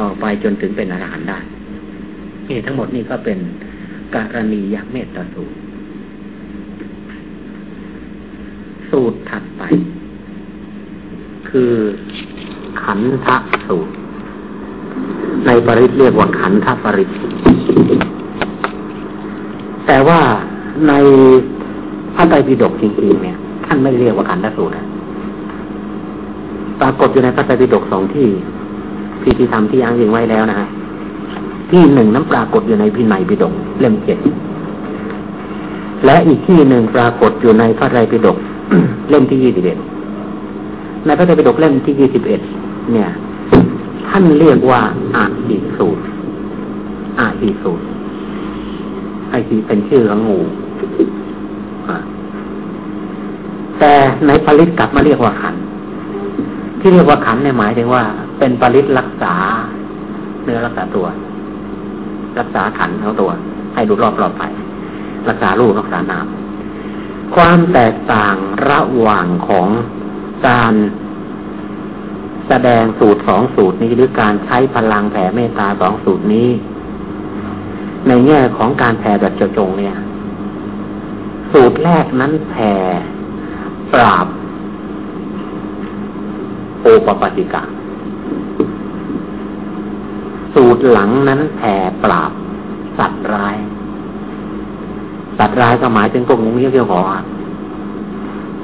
ต่อไปจนถึงเป็นอรหันต์ได้นี่ทั้งหมดนี่ก็เป็นการณียเมตตาสูตร สูตรถัดไป คือขันธสูตร ในปริศเรียกว่าขันธปริศแต่ว่าในพระไตรปิฎกจริงๆเนี่ยท่านไม่เรียกว่าขันธสูตรปรากฏอยู่ในพระไตรปิฎกสองที่ พิธีธรรมที่อ้างอิงไว้แล้วนะฮะที่หนึ่งนั้นปรากฏอยู่ในพินัยปิฎกเล่มเจ็ดและอีกที่หนึ่งปรากฏอยู่ในพระไตรปิฎกเล่มที่ยี่สิบเอ็ดในพระไตรปิฎกเล่มที่ยี่สิบเอ็ดเนี่ย ท่านเรียกว่าอาหิสูตรอาหิสูตรไอทีเป็นชื่อของงูแต่ในปริศกลับมาเรียกว่าขัน ที่เรียกว่าขันในหมายถึงว่า เป็นปริศรักษา เนื้อรักษาตัว รักษาขันทั้งตัว ให้ดูรอบปลอดภัยรักษารูปรักษาน้ำความแตกต่างระหว่างของการแสดงสูตรสองสูตรนี้หรือการใช้พลังแผ่เมตตาสองสูตรนี้ ในแง่ของการแผ่แบบเจาจงเนี่ย สูตรแรกนั้นแผ่ปราบโอปปติกะ สูตรหลังนั้นแผ่ปราบ สัตว์ร้าย สัตว์ร้ายก็หมายถึงพวกงูเงี้ยวเกี่ยวหอ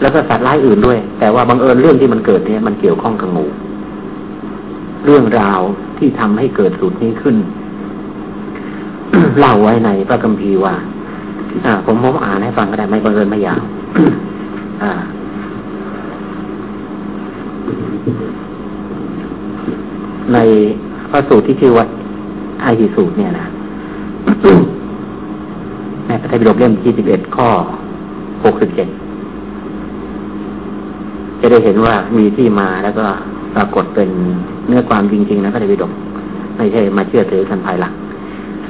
แล้วก็สัตว์ร้ายอื่นด้วย แต่ว่าบังเอิญเรื่องที่มันเกิดเนี่ยมันเกี่ยวข้องกับงู เรื่องราวที่ทำให้เกิดสูตรนี้ขึ้นเล่าไว้ในพระคัมภีร์ว่า อ่า ผมผมอ่านให้ฟังก็ได้ไม่บังเอิญไม่ยาวอ่า ในพระสูตรที่ชื่อว่าอาหิสูตรเนี่ยนะในพระไตรปิฎกเล่มที่สิบเอ็ดข้อหกสิบเจ็ดจะได้เห็นว่ามีที่มาแล้วก็ปรากฏเป็นเนื้อความจริง ๆ นะพระไตรปิฎกไม่ใช่มาเชื่อถือกันภายหลัง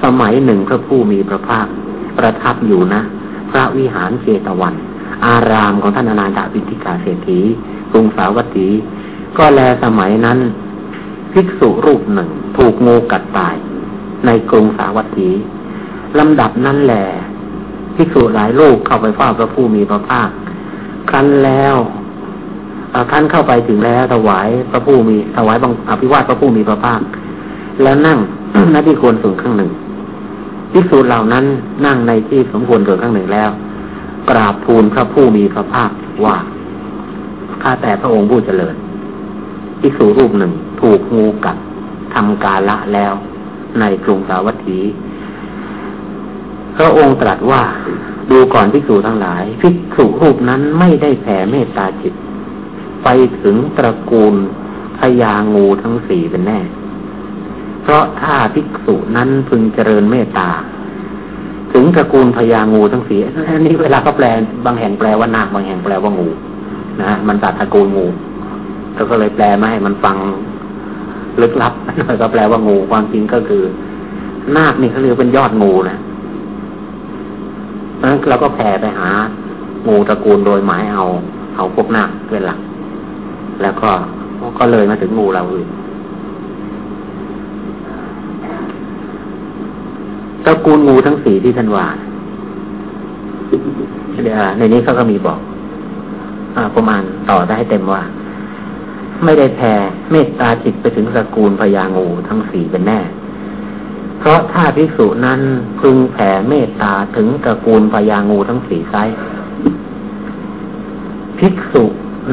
สมัยหนึ่งพระผู้มีพระภาคประทับอยู่นะ พระวิหารเจตวัน อารามของท่านอนาถปิฎกาเศรษฐีกรุงสาวัตถี ก็แลสมัยนั้น ภิกษุรูปหนึ่ง ถูกงูกัดตาย ในกรุงสาวัตถีลำดับนั้นแหละภิกษุหลายลูกเข้าไปเฝ้าพระผู้มีพระภาค ครั้นแล้วท่านเข้าไปถึงแล้วถวายพระผู้มีถวายบังอภิวาทพระผู้มีพระภาค แล้วนั่งหน้าที่ควรส่วนข้างหนึ่งภิกษุเหล่านั้นนั่งในที่สมควรส่วนข้างหนึ่งแล้ว กราบทูลพระผู้มีพระภาคว่าข้าแต่พระองค์ผู้เจริญภิกษุรูปหนึ่งถูกงูกัดทำกาละแล้ว ในกรุงสาวัตถี พระองค์ตรัสว่าดูก่อนภิกษุทั้งหลาย ภิกษุรูปนั้นไม่ได้แผ่เมตตาจิต ไปถึงตระกูลพญางูทั้งสี่เป็นแน่ เพราะถ้าภิกษุนั้นพึงเจริญเมตตา ถึงตระกูลพญางูทั้งสี่อันนี้เวลาเขาแปลบางแห่งแปลว่านาคบางแห่งแปลว่างูนะมันตัดตระกูลงูแล้วก็เลยแปลมาให้มันฟัง ลึกลับก็แปลว่างูความจริงก็คือ นาคนี่เขาเรียกเป็นยอดงูนะเพราะฉะนั้นเราก็แผ่ไปหา งูตระกูลโดยหมายเอาเอาพวกนาคเป็นหลัก แล้วก็ก็เลยมาถึงงูเราอื่นตระกูลงูทั้งสี่ที่ท่านว่าในนี้เขาก็มีบอกอประมาณต่อได้เต็มว่า ไม่ได้แผ่เมตตาจิตไปถึงสกุลพญางูทั้งสี่เป็นแน่ เพราะถ้าภิกษุนั้นพึงแผ่เมตตาถึงตระกูลพญางูทั้งสี่ไซภิกษุ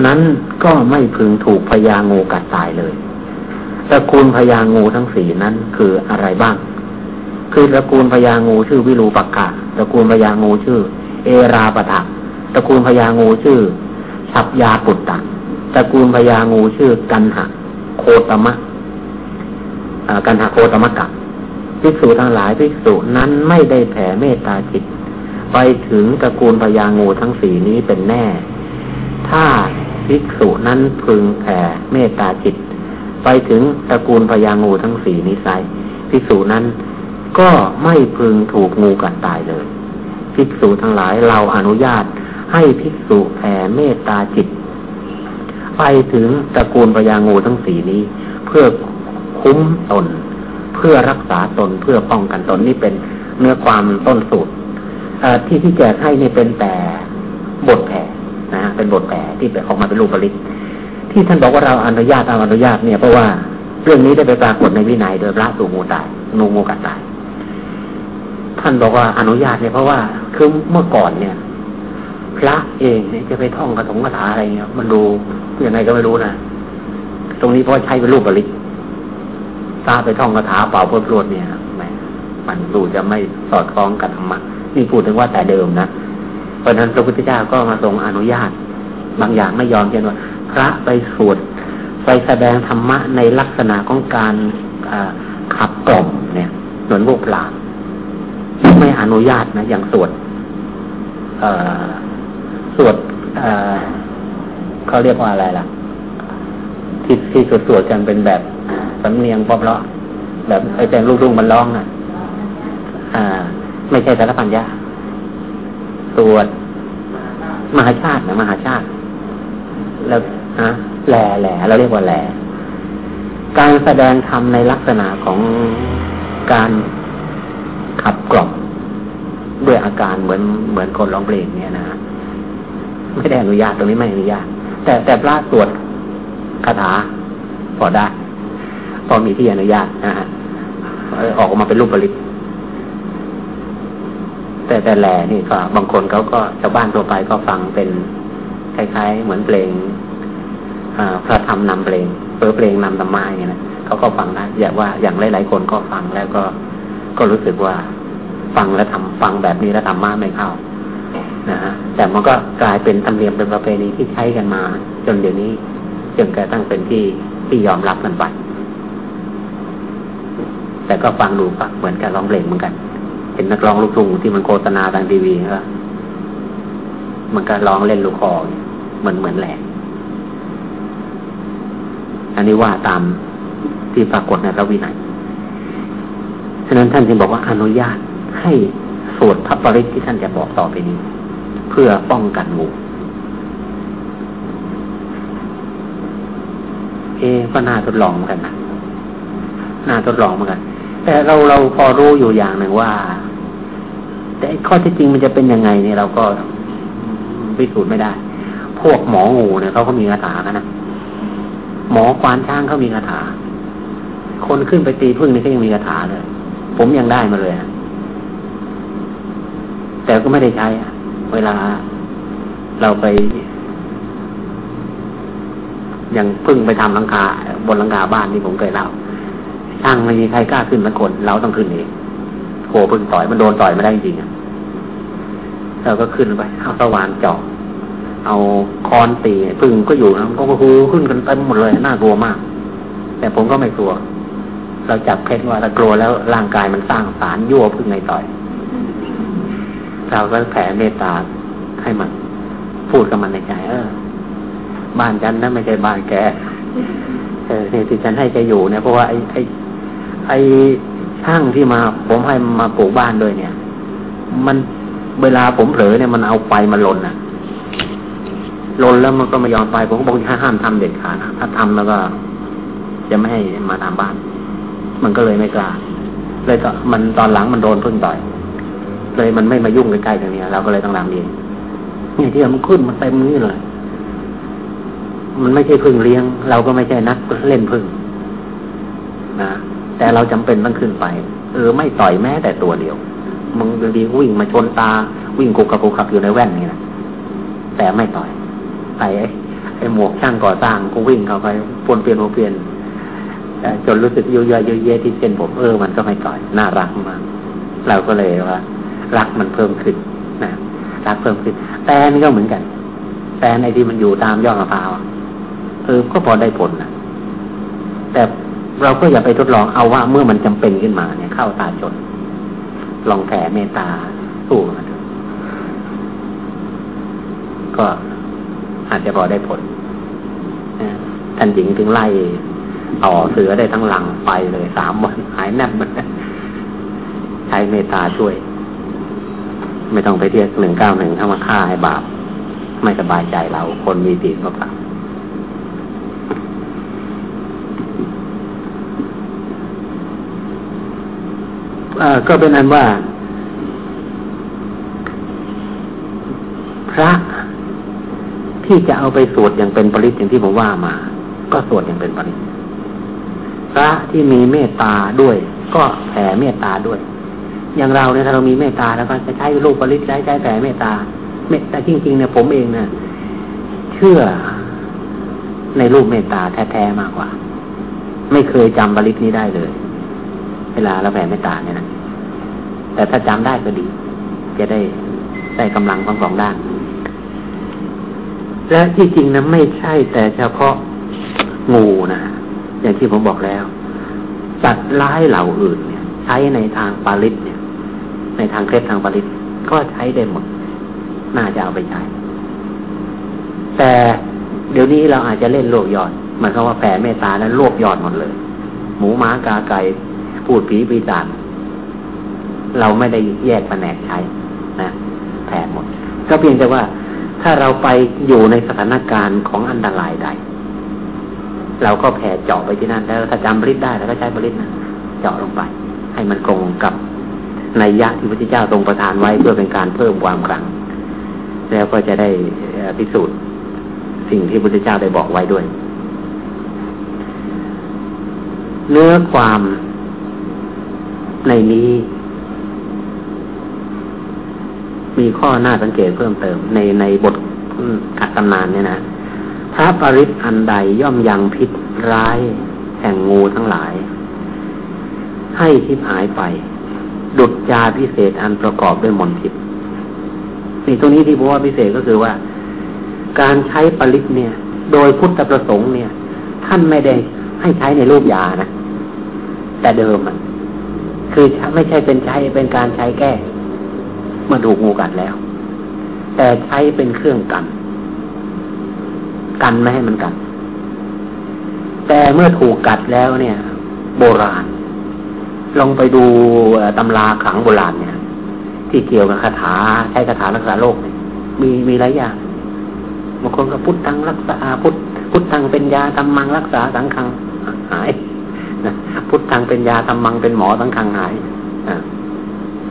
นั้นก็ไม่พึงถูกพญางูกัดตายเลยตระกูลพญางูทั้งสี่นั้นคืออะไรบ้าง คือตระกูลพญางูชื่อวิรูปักกะตระกูลพญางูชื่อ เอราปะทะตระกูลพญางูชื่อฉับยาปุตตะ ตระกูลพญางูชื่อกันหะโคตมะกันหะโคตมะกะภิกษุทั้งหลายภิกษุนั้นไม่ได้แผ่เมตตาจิต ไปถึงตระกูลพญางูทั้งสี่นี้เป็นแน่ ถ้าภิกษุนั้นพึงแผ่เมตตาจิต ไปถึงตระกูลพญางูทั้งสี่นี้ไซภิกษุนั้นก็ไม่พึงถูกงูกัดตายเลย ภิกษุทั้งหลายเราอนุญาตให้ภิกษุแผ่เมตตาจิต ไปถึงตระกูลพญางูทั้งสี่นี้ เพื่อคุ้มตน เพื่อรักษาตนเพื่อป้องกันตนนี่เป็นเนื้อความต้นสูตรที่ที่แจกให้นี่เป็นแต่บทแผ่นะเป็นบทแผ่ที่ออกมาเป็นรูปผลิตที่ท่านบอกว่าเราอนุญาตเอาอนุญาตเนี่ยเพราะว่าเรื่องนี้ได้ไปปรากฏในวินัยโดยพระสูงูตายนูงูกัดตายท่านบอกว่าอนุญาตเนี่ยเพราะว่าคือเมื่อก่อนเนี่ย พระเองเนี่ยจะไปท่องกระถงกระถาอะไรเงี้ยมันดูยังไงก็ไม่รู้นะตรงนี้เพราะใช้เป็นรูปบริตาไปท่องกระถาเป่าพลวดเนี่ยแหมมันดูจะไม่สอดคล้องกับธรรมะนี่พูดถึงว่าแต่เดิมนะเพราะนั้นพระพุทธเจ้าก็มาทรงอนุญาต บางอย่างไม่ยอมเช่นว่า พระไปสวดไปแสดงธรรมะในลักษณะของการขับกล่อมเนี่ยเหมือนพวกปราไม่อนุญาตนะอย่างสวด วดเขาเรียกว่าอะไรล่ะ ที่ที่สวดสวดกันเป็นแบบสำเนียงเพราะแบบไอ้แจงลูกๆมันร้องอะ อ่า ไม่ใช่สารพันยาสวดมหาชาตินะมหาชาติ แล้วฮะแหล่แหล่เราเรียกว่าแหล่การแสดงธรรมในลักษณะของการขับกล่อมด้วยอาการเหมือนเหมือนคนร้องเพลงเนี่ยนะฮะ ไม่ได้อนุญาตตรงนี้ไม่อนุญาต แต่แต่พระสวดคาถาพอได้พอมีที่อนุญาตนะฮะออกมาเป็นรูปผลิตแต่แต่แหล่นี่ก็บางคนเขาก็ชาวบ้านทั่วไปก็ฟังเป็นคล้ายๆ เหมือนเพลงพระธรรมนำเพลงเปิดเพลงนำธรรมะอย่างนี้นะเขาก็ฟังได้อย่าว่าอย่างหลายๆคนก็ฟังแล้วก็ก็รู้สึกว่าฟังแล้วทำฟังแบบนี้แล้วธรรมะไม่เข้า นะฮะแต่มันก็กลายเป็นธรรมเนียมเป็นประเพณีที่ใช้กันมา จนเดี๋ยวนี้จนกระทั่งเป็นที่ที่ยอมรับกันไปแต่ก็ฟังดูฟังเหมือนกับร้องเพลงเหมือนกัน เห็นนักร้องลูกทุ่งที่มันโฆษณาทางทีวีก็มันก็ร้องเล่นลูกคอเหมือนเหมือนแหลกอันนี้ว่าตามที่ปรากฏในพระวินัยฉะนั้นท่านจึงบอกว่าอนุญาตให้สวดพระปริศที่ท่านจะบอกต่อไปนี้ เพื่อป้องกันงูเอก็น่าทดลองเหมือนกันนะน่าทดลองเหมือนกัน แต่เราเราพอรู้อยู่อย่างหนึ่งว่า แต่ข้อที่จริงมันจะเป็นยังไงเนี่ยเราก็พิสูจน์ไม่ได้ พวกหมองูเนี่ยเขาก็มีคาถากันนะหมอควานช้างเขามีคาถา คนขึ้นไปตีพึ่งนี่ก็ยังมีคาถาเลย ผมยังได้มาเลยแต่ก็ไม่ได้ใช้ เวลาเราไป อย่างพึ่งไปทำหลังคาบนหลังคาบ้านที่ผมเคยเล่าช่างไม่มีใครกล้าขึ้นสักคน เราต้องขึ้นเองโหพึ่งต่อยมันโดนต่อยไม่ได้จริงเราก็ขึ้นไปเอาสว่านเจาะเอาคอนตีพึ่งก็อยู่นะก็คูขึ้นกันเต็มหมดเลยน่ากลัวมาก แต่ผมก็ไม่กลัว เราจับเคล็ดว่าเรากลัวแล้วร่างกายมันสร้างสารยั่วพึ่งในต่อย เราก็แผ่เมตตาให้มัน พูดกับมันในใจเออ บ้านฉันนะไม่ใช่บ้านแกเออที่ฉันให้แกอยู่เนี่ยเพราะว่าไอ้ไอ้ไอ้ช่างที่มา ผมให้มาปลูกบ้านด้วยเนี่ย มันเวลาผมเผลอเนี่ยมันเอาไฟมาลนอะลนแล้วมันก็ไม่ยอมไปผมก็บอกห้ามทำเด็ดขาดถ้าทำแล้วก็ จะไม่ให้มาทำบ้าน มันก็เลยไม่กล้าเลยตอนมันตอนหลังมันโดนพึ่งต่อย เลยมันไม่มายุ่งใกล้ๆตรงนี้เราก็เลยต้องทำเองนี่ที่มันขึ้นมันเต็มนี้เลยมันไม่ใช่พึ่งเลี้ยง เราก็ไม่ใช่นักเล่นพึ่งนะแต่เราจำเป็นต้องขึ้นไป เออ ไม่ต่อยแม้แต่ตัวเดียวมึงดีวิ่งมาชนตา วิ่งกุกกับกุกขับอยู่ในแว่นนี่นะแต่ไม่ต่อยไอ้ไอ้หมวกช่างก่อสร้างก็วิ่งเข้าไปปนเปลี่ยนวนเปลี่ยนจนรู้สึกเยอะๆเยอะๆที่เส้นผมเออมันก็ไม่ต่อย น่ารักมากเราก็เลยว่า รักมันเพิ่มขึ้นนะรักเพิ่มขึ้น แต่นี่ก็เหมือนกัน แต่ในที่มันอยู่ตามยอดมะพร้าวเออก็พอได้ผลนะแต่เราก็อย่าไปทดลองเอาว่าเมื่อมันจำเป็นขึ้นมาเนี่ยเข้าตาจน ลองแผ่เมตตาสู้มันก็อาจจะพอได้ผลท่านหญิงถึงไล่ต่อเสือได้ทั้งหลังไปเลยสามวันหายแน่นมันใช้เมตตาช่วย ไม่ต้องไปเรียกหนึ่งเก้าหนึ่งเข้ามาฆ่าให้บาป ไม่สบายใจเรา คนมีติก็กลับก็เป็นอันว่า พระที่จะเอาไปสวดอย่างเป็นปริศอย่างที่ผมว่ามา ก็สวดอย่างเป็นปริศพระที่มีเมตตาด้วย ก็แผ่เมตตาด้วย อย่างเราเนี่ยถ้าเรามีเมตตาแล้วก็จะใช้รูปปริศใช้ใช้แผ่เมตตาเมตต่จริง ๆ เนี่ยผมเองเนี่ยเชื่อในรูปเมตตาแท้ๆมากกว่า ไม่เคยจำปริศนี้ได้เลย เวลาเราแผ่เมตตาเนี่ยนะแต่ถ้าจำได้ก็ดี จะได้ได้กำลังทั้งสองด้าน และที่จริงนะไม่ใช่แต่เฉพาะงูนะอย่างที่ผมบอกแล้วสัตว์ร้ายเหล่าอื่นเนี่ย ใช้ในทางปาริศเนี่ย ในทางเคล็ดทางปริศก็ใช้ได้หมด น่าจะเอาไปใช้ แต่เดี๋ยวนี้เราอาจจะเล่นโลกยอดหมายความว่าแผ่เมตตาแล้วโลกยอดหมดเลย หมูม้ากาไก่พูดผีปีศาจเราไม่ได้แยกแผนกใช้นะแผ่หมด ก็เพียงแต่ว่าถ้าเราไปอยู่ในสถานการณ์ของอันตรายใดเราก็แผ่เจาะไปที่นั่นแล้วถ้าจำบริษได้แล้วก็ใช้บริษนะเจาะลงไป ให้มันคงกับ ในยะที่พระเจ้าทรงประทานไว้เพื่อเป็นการเพิ่มความครั้งแล้วก็จะได้พิสูจน์สิ่งที่พระเจ้าได้บอกไว้ด้วย เนื้อความในนี้ มีข้อหน้าสังเกตเพิ่มเติม ในในบทขัตนานเนี่ยนะพระปริศอันใดย่อมยังพิษร้าย แห่งงูทั้งหลาย ให้ทิพหายไป ดุจยาพิเศษอันประกอบด้วยมนทิพนี่ตรงนี้ที่ผมว่าพิเศษก็คือว่า การใช้ปริศเนี่ย โดยพุทธประสงค์เนี่ย ท่านไม่ได้ให้ใช้ในรูปยานะ แต่เดิมอะคือไม่ใช่เป็นใช้เป็นการใช้แก้เมื่อถูกงูกัดแล้ว แต่ใช้เป็นเครื่องกัน กันไม่ให้มันกัดแต่เมื่อถูกกัดแล้วเนี่ย โบราณ ลองไปดูตำราขังโบราณเนี่ย ที่เกี่ยวกับคาถาใช้คาถารักษาโรคมีมีหลายอย่างบางคนก็พุทธังรักษาพุทพุทธังเป็นยาทำมังรักษาสังคังหายนะพุทธังเป็นยาทำมังเป็นหมอสังคังหายอ่า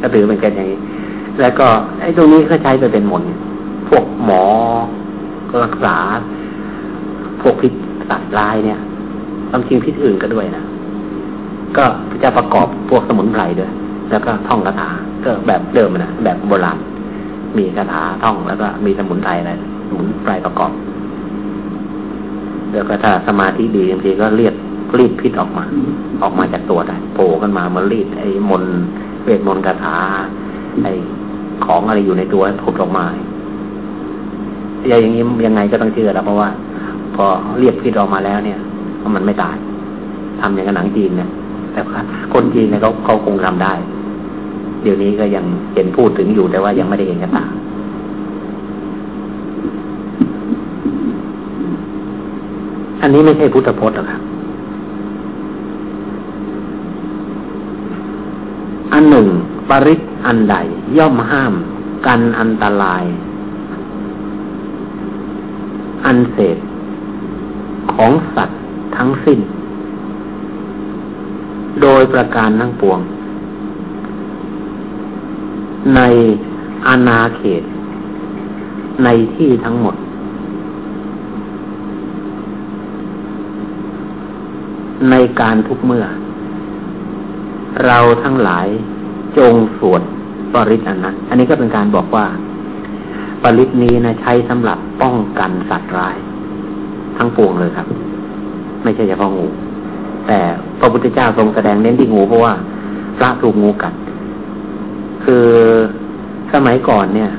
ก็ถือเป็นกันอย่างนี้ แล้วก็ไอ้ตรงนี้ก็ใช้ไปเป็นมนพวกหมอรักษาพวกพิษสัตว์ลายเนี่ยความจริงพิษอื่นก็ด้วยนะ ก็จะประกอบพวกสมุนไพรด้วย แล้วก็ท่องคาถา ก็แบบเดิมนะแบบโบราณ มีคาถาท่องแล้วก็มีสมุนไพรอะไรสมุนไพรประกอบ แล้วก็ถ้าสมาธิดีบางทีก็เรียกรีดพิษออกมา ออกมาจากตัวได้โผล่ขึ้นมามารีดไอ้มนเวทมนต์คาถา ไอ้ของอะไรอยู่ในตัวผุดออกมาอย่างนี้ยังไงก็ต้องเชื่อแล้วเพราะว่า พอเรียกพิษออกมาแล้วเนี่ย มันไม่ตายทำอย่างกับหนังจีนเนี่ย แต่ว่าคนจีนเนี่ยเขาเขาคงทำได้ เดี๋ยวนี้ก็ยังเห็นพูดถึงอยู่แต่ว่ายังไม่ได้เห็นกันตาอันนี้ไม่ใช่พุทธพจน์หรอกครับ อันหนึ่ง ปริศอันใด ย่อมห้าม กันอันตราย อันเศษ ของสัตว์ทั้งสิ้น โดยประการทั้งปวง ในอาณาเขต ในที่ทั้งหมด ในการทุกเมื่อ เราทั้งหลายจงสวดปริตอันนั้น อันนี้ก็เป็นการบอกว่า ปริตนี้นะใช้สำหรับป้องกันสัตว์ร้าย ทั้งปวงเลยครับ ไม่ใช่เฉพาะงูแต่ พระพุทธเจ้าทรงแสดงเน้นที่งูเพราะว่าพระถูกงูกัด คือสมัยก่อนเนี่ย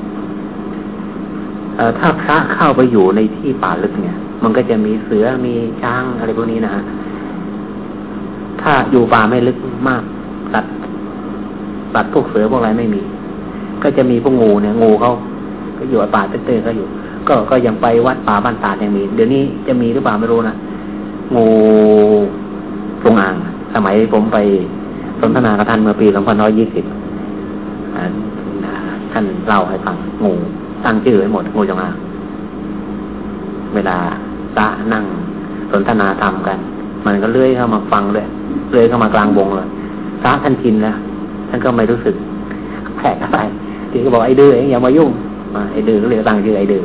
ถ้าพระเข้าไปอยู่ในที่ป่าลึกเนี่ย มันก็จะมีเสือมีช้างอะไรพวกนี้นะฮะถ้าอยู่ป่าไม่ลึกมากตัดตัดพวกเสือพวกอะไรไม่มี ก็จะมีพวกงูเนี่ยงูเขาก็อยู่ป่าเตื้อๆก็อยู่ ก็ก็ยังไปวัดป่าบ้านตาดยังมี เดี๋ยวนี้จะมีหรือเปล่าไม่รู้นะงู จงอ่าง สมัยผมไปสนทนากับท่านเมื่อปีสองพันร้อยยี่สิบท่านเล่าให้ฟังงูตั้งชื่อไว้หมดงูจงอางเวลาตะนั่งสนทนาธรรมกัน มันก็เลื่อยเข้ามาฟังเลยเลื่อยเข้ามากลางวงเลยพระท่านชินแล้วท่านก็ไม่รู้สึกแปลกอะไรที่ก็บอกไอ้ดื้ออย่ามายุ่งมาไอ้ดื้อก็เลยตั้งชื่อไอ้ดื้อ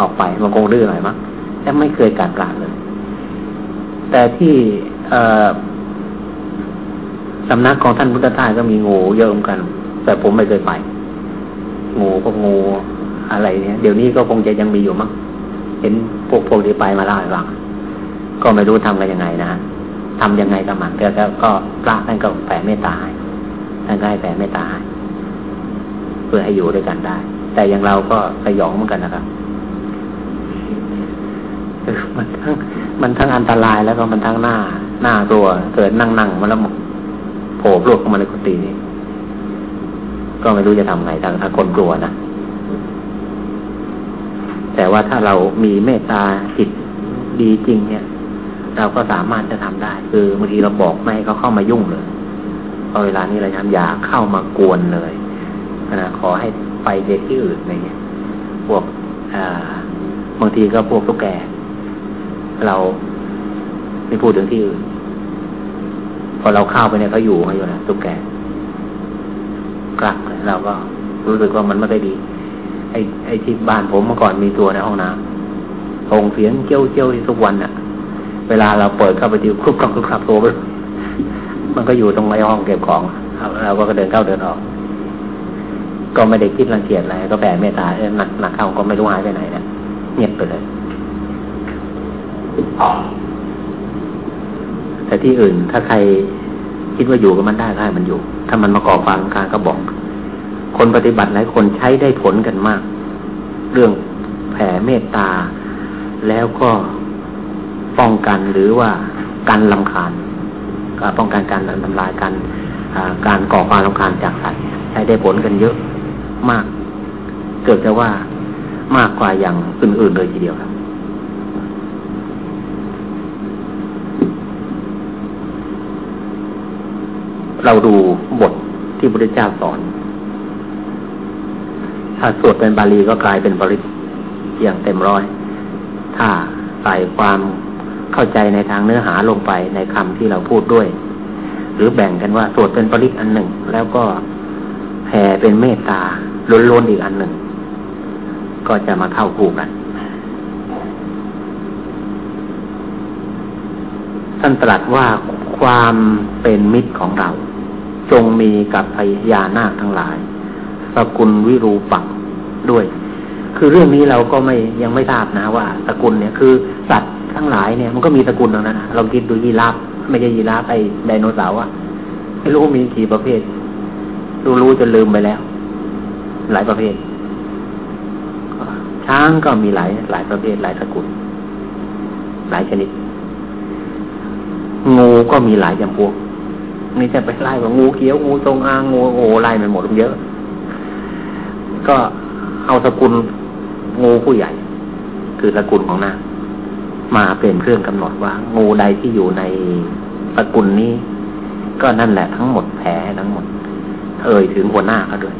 ออกไปมันคงดื้อหน่อยมั้งแต่ไม่เคยการกลางเลย แต่ที่ สำนักของท่านพุทธทาสก็มีงูเยอะเหมือนกัน แต่ผมไม่เคยไปงูพวกงูอะไรเนี่ยเดี๋ยวนี้ก็คงจะยังมีอยู่มั้งเห็นพวกพวกที่ไปมาเล่าให้ฟังก็ไม่รู้ทำกันยังไงนะทำยังไงกับมันแต่ก็พระท่านก็แผ่เมตตาให้ท่านก็ให้แผ่เมตตาให้เพื่อให้อยู่ด้วยกันได้ แต่อย่างเราก็สยองเหมือนกันนะครับมันทั้งมันทั้งอันตรายแล้วก็มันทั้งหน้า น้าตัว เกิดนั่งนั่งมาแล้วโผล่ลวกเข้ามาในกุฏินี่ก็ไม่รู้จะทำไงทางถ้าคนกลัวนะแต่ว่าถ้าเรามีเมตตาจิตดีจริง เนี่ย เราก็สามารถจะทำได้ คือบางทีเราบอกไม่ให้เขาเข้ามายุ่งเลยพอเวลานี้เราทำอย่าเข้ามากวนเลยนะขอให้ไปเด็กที่อื่นอะไรเงี้ยพวกบางทีก็พวกตุ๊กแก เรา ไม่พูดถึงที่อื่น พอเราเข้าไปเนี่ยเขาอยู่มาอยู่นะตุ๊กแกกลักเราก็รู้สึกว่ามันไม่ได้ดี ไอ้ไอ้ที่บ้านผมเมื่อก่อนมีตัวในห้องน้ำส่งเสียงเกี้ยวเกี้ยวทุกวันอะเวลาเราเปิดเข้าไปดูคลุกคลักคลุกคลักตัวมันก็อยู่ตรงไอ้ห้องเก็บของเราก็เดินเข้าเดินออก ก็ไม่ได้คิดรังเกียจอะไรก็แผ่เมตตาเออหนักหนักเข้าก็ไม่รู้หายไปไหนนะเงียบไปเลย แต่ที่อื่นถ้าใครคิดว่าอยู่กับมันได้ก็ให้มันอยู่ ถ้ามันมาก่อความการก็บอก คนปฏิบัติหลายคนใช้ได้ผลกันมาก เรื่องแผ่เมตตา แล้วก็ป้องกันหรือว่าการลำคาญการป้องกันการทำลายการการก่อความลำคาญจากสัตว์ใช้ได้ผลกันเยอะมาก เกิดจะว่ามากกว่าอย่างอื่นๆเลยทีเดียวครับ เราดูบทที่พระพุทธเจ้าสอน ถ้าสวดเป็นบาลีก็กลายเป็นบริสอย่างเต็มร้อย ถ้าใส่ความเข้าใจในทางเนื้อหาลงไปในคำที่เราพูดด้วย หรือแบ่งกันว่าสวดเป็นปริอันหนึ่ง แล้วก็แผ่เป็นเมตตาล้นๆอีกอันหนึ่ง ก็จะมาเข้าคู่กันท่านตรัสว่าความเป็นมิตรของเรา จงมีกับพญานาคทั้งหลาย สกุลวิรูปักด้วย คือเรื่องนี้เราก็ไม่ยังไม่ทราบนะว่า สกุลเนี่ยคือสัตว์ทั้งหลายเนี่ยมันก็มีสกุลตรงนั้นนะเราคิดดูยีราฟไม่ใช่ยีราฟไอไดโนเสาร์อะไม่รู้มีกี่ประเภท รู้รู้จะลืมไปแล้ว หลายประเภท ช้างก็มีหลายหลายประเภท หลายสกุล หลายชนิด งูก็มีหลายจำพวก นี่จะไปไล่ว่างูเขียวงูตรงอางงูโอ้ไล่มันหมดเยอะ ก็เอาสกุลงูผู้ใหญ่ คือสกุลของนามาเป็นเครื่องกำหนดว่า งูใดที่อยู่ในสกุลนี้ ก็นั่นแหละทั้งหมดแผลทั้งหมด เอ่ยถึงหัวหน้าเขาด้วย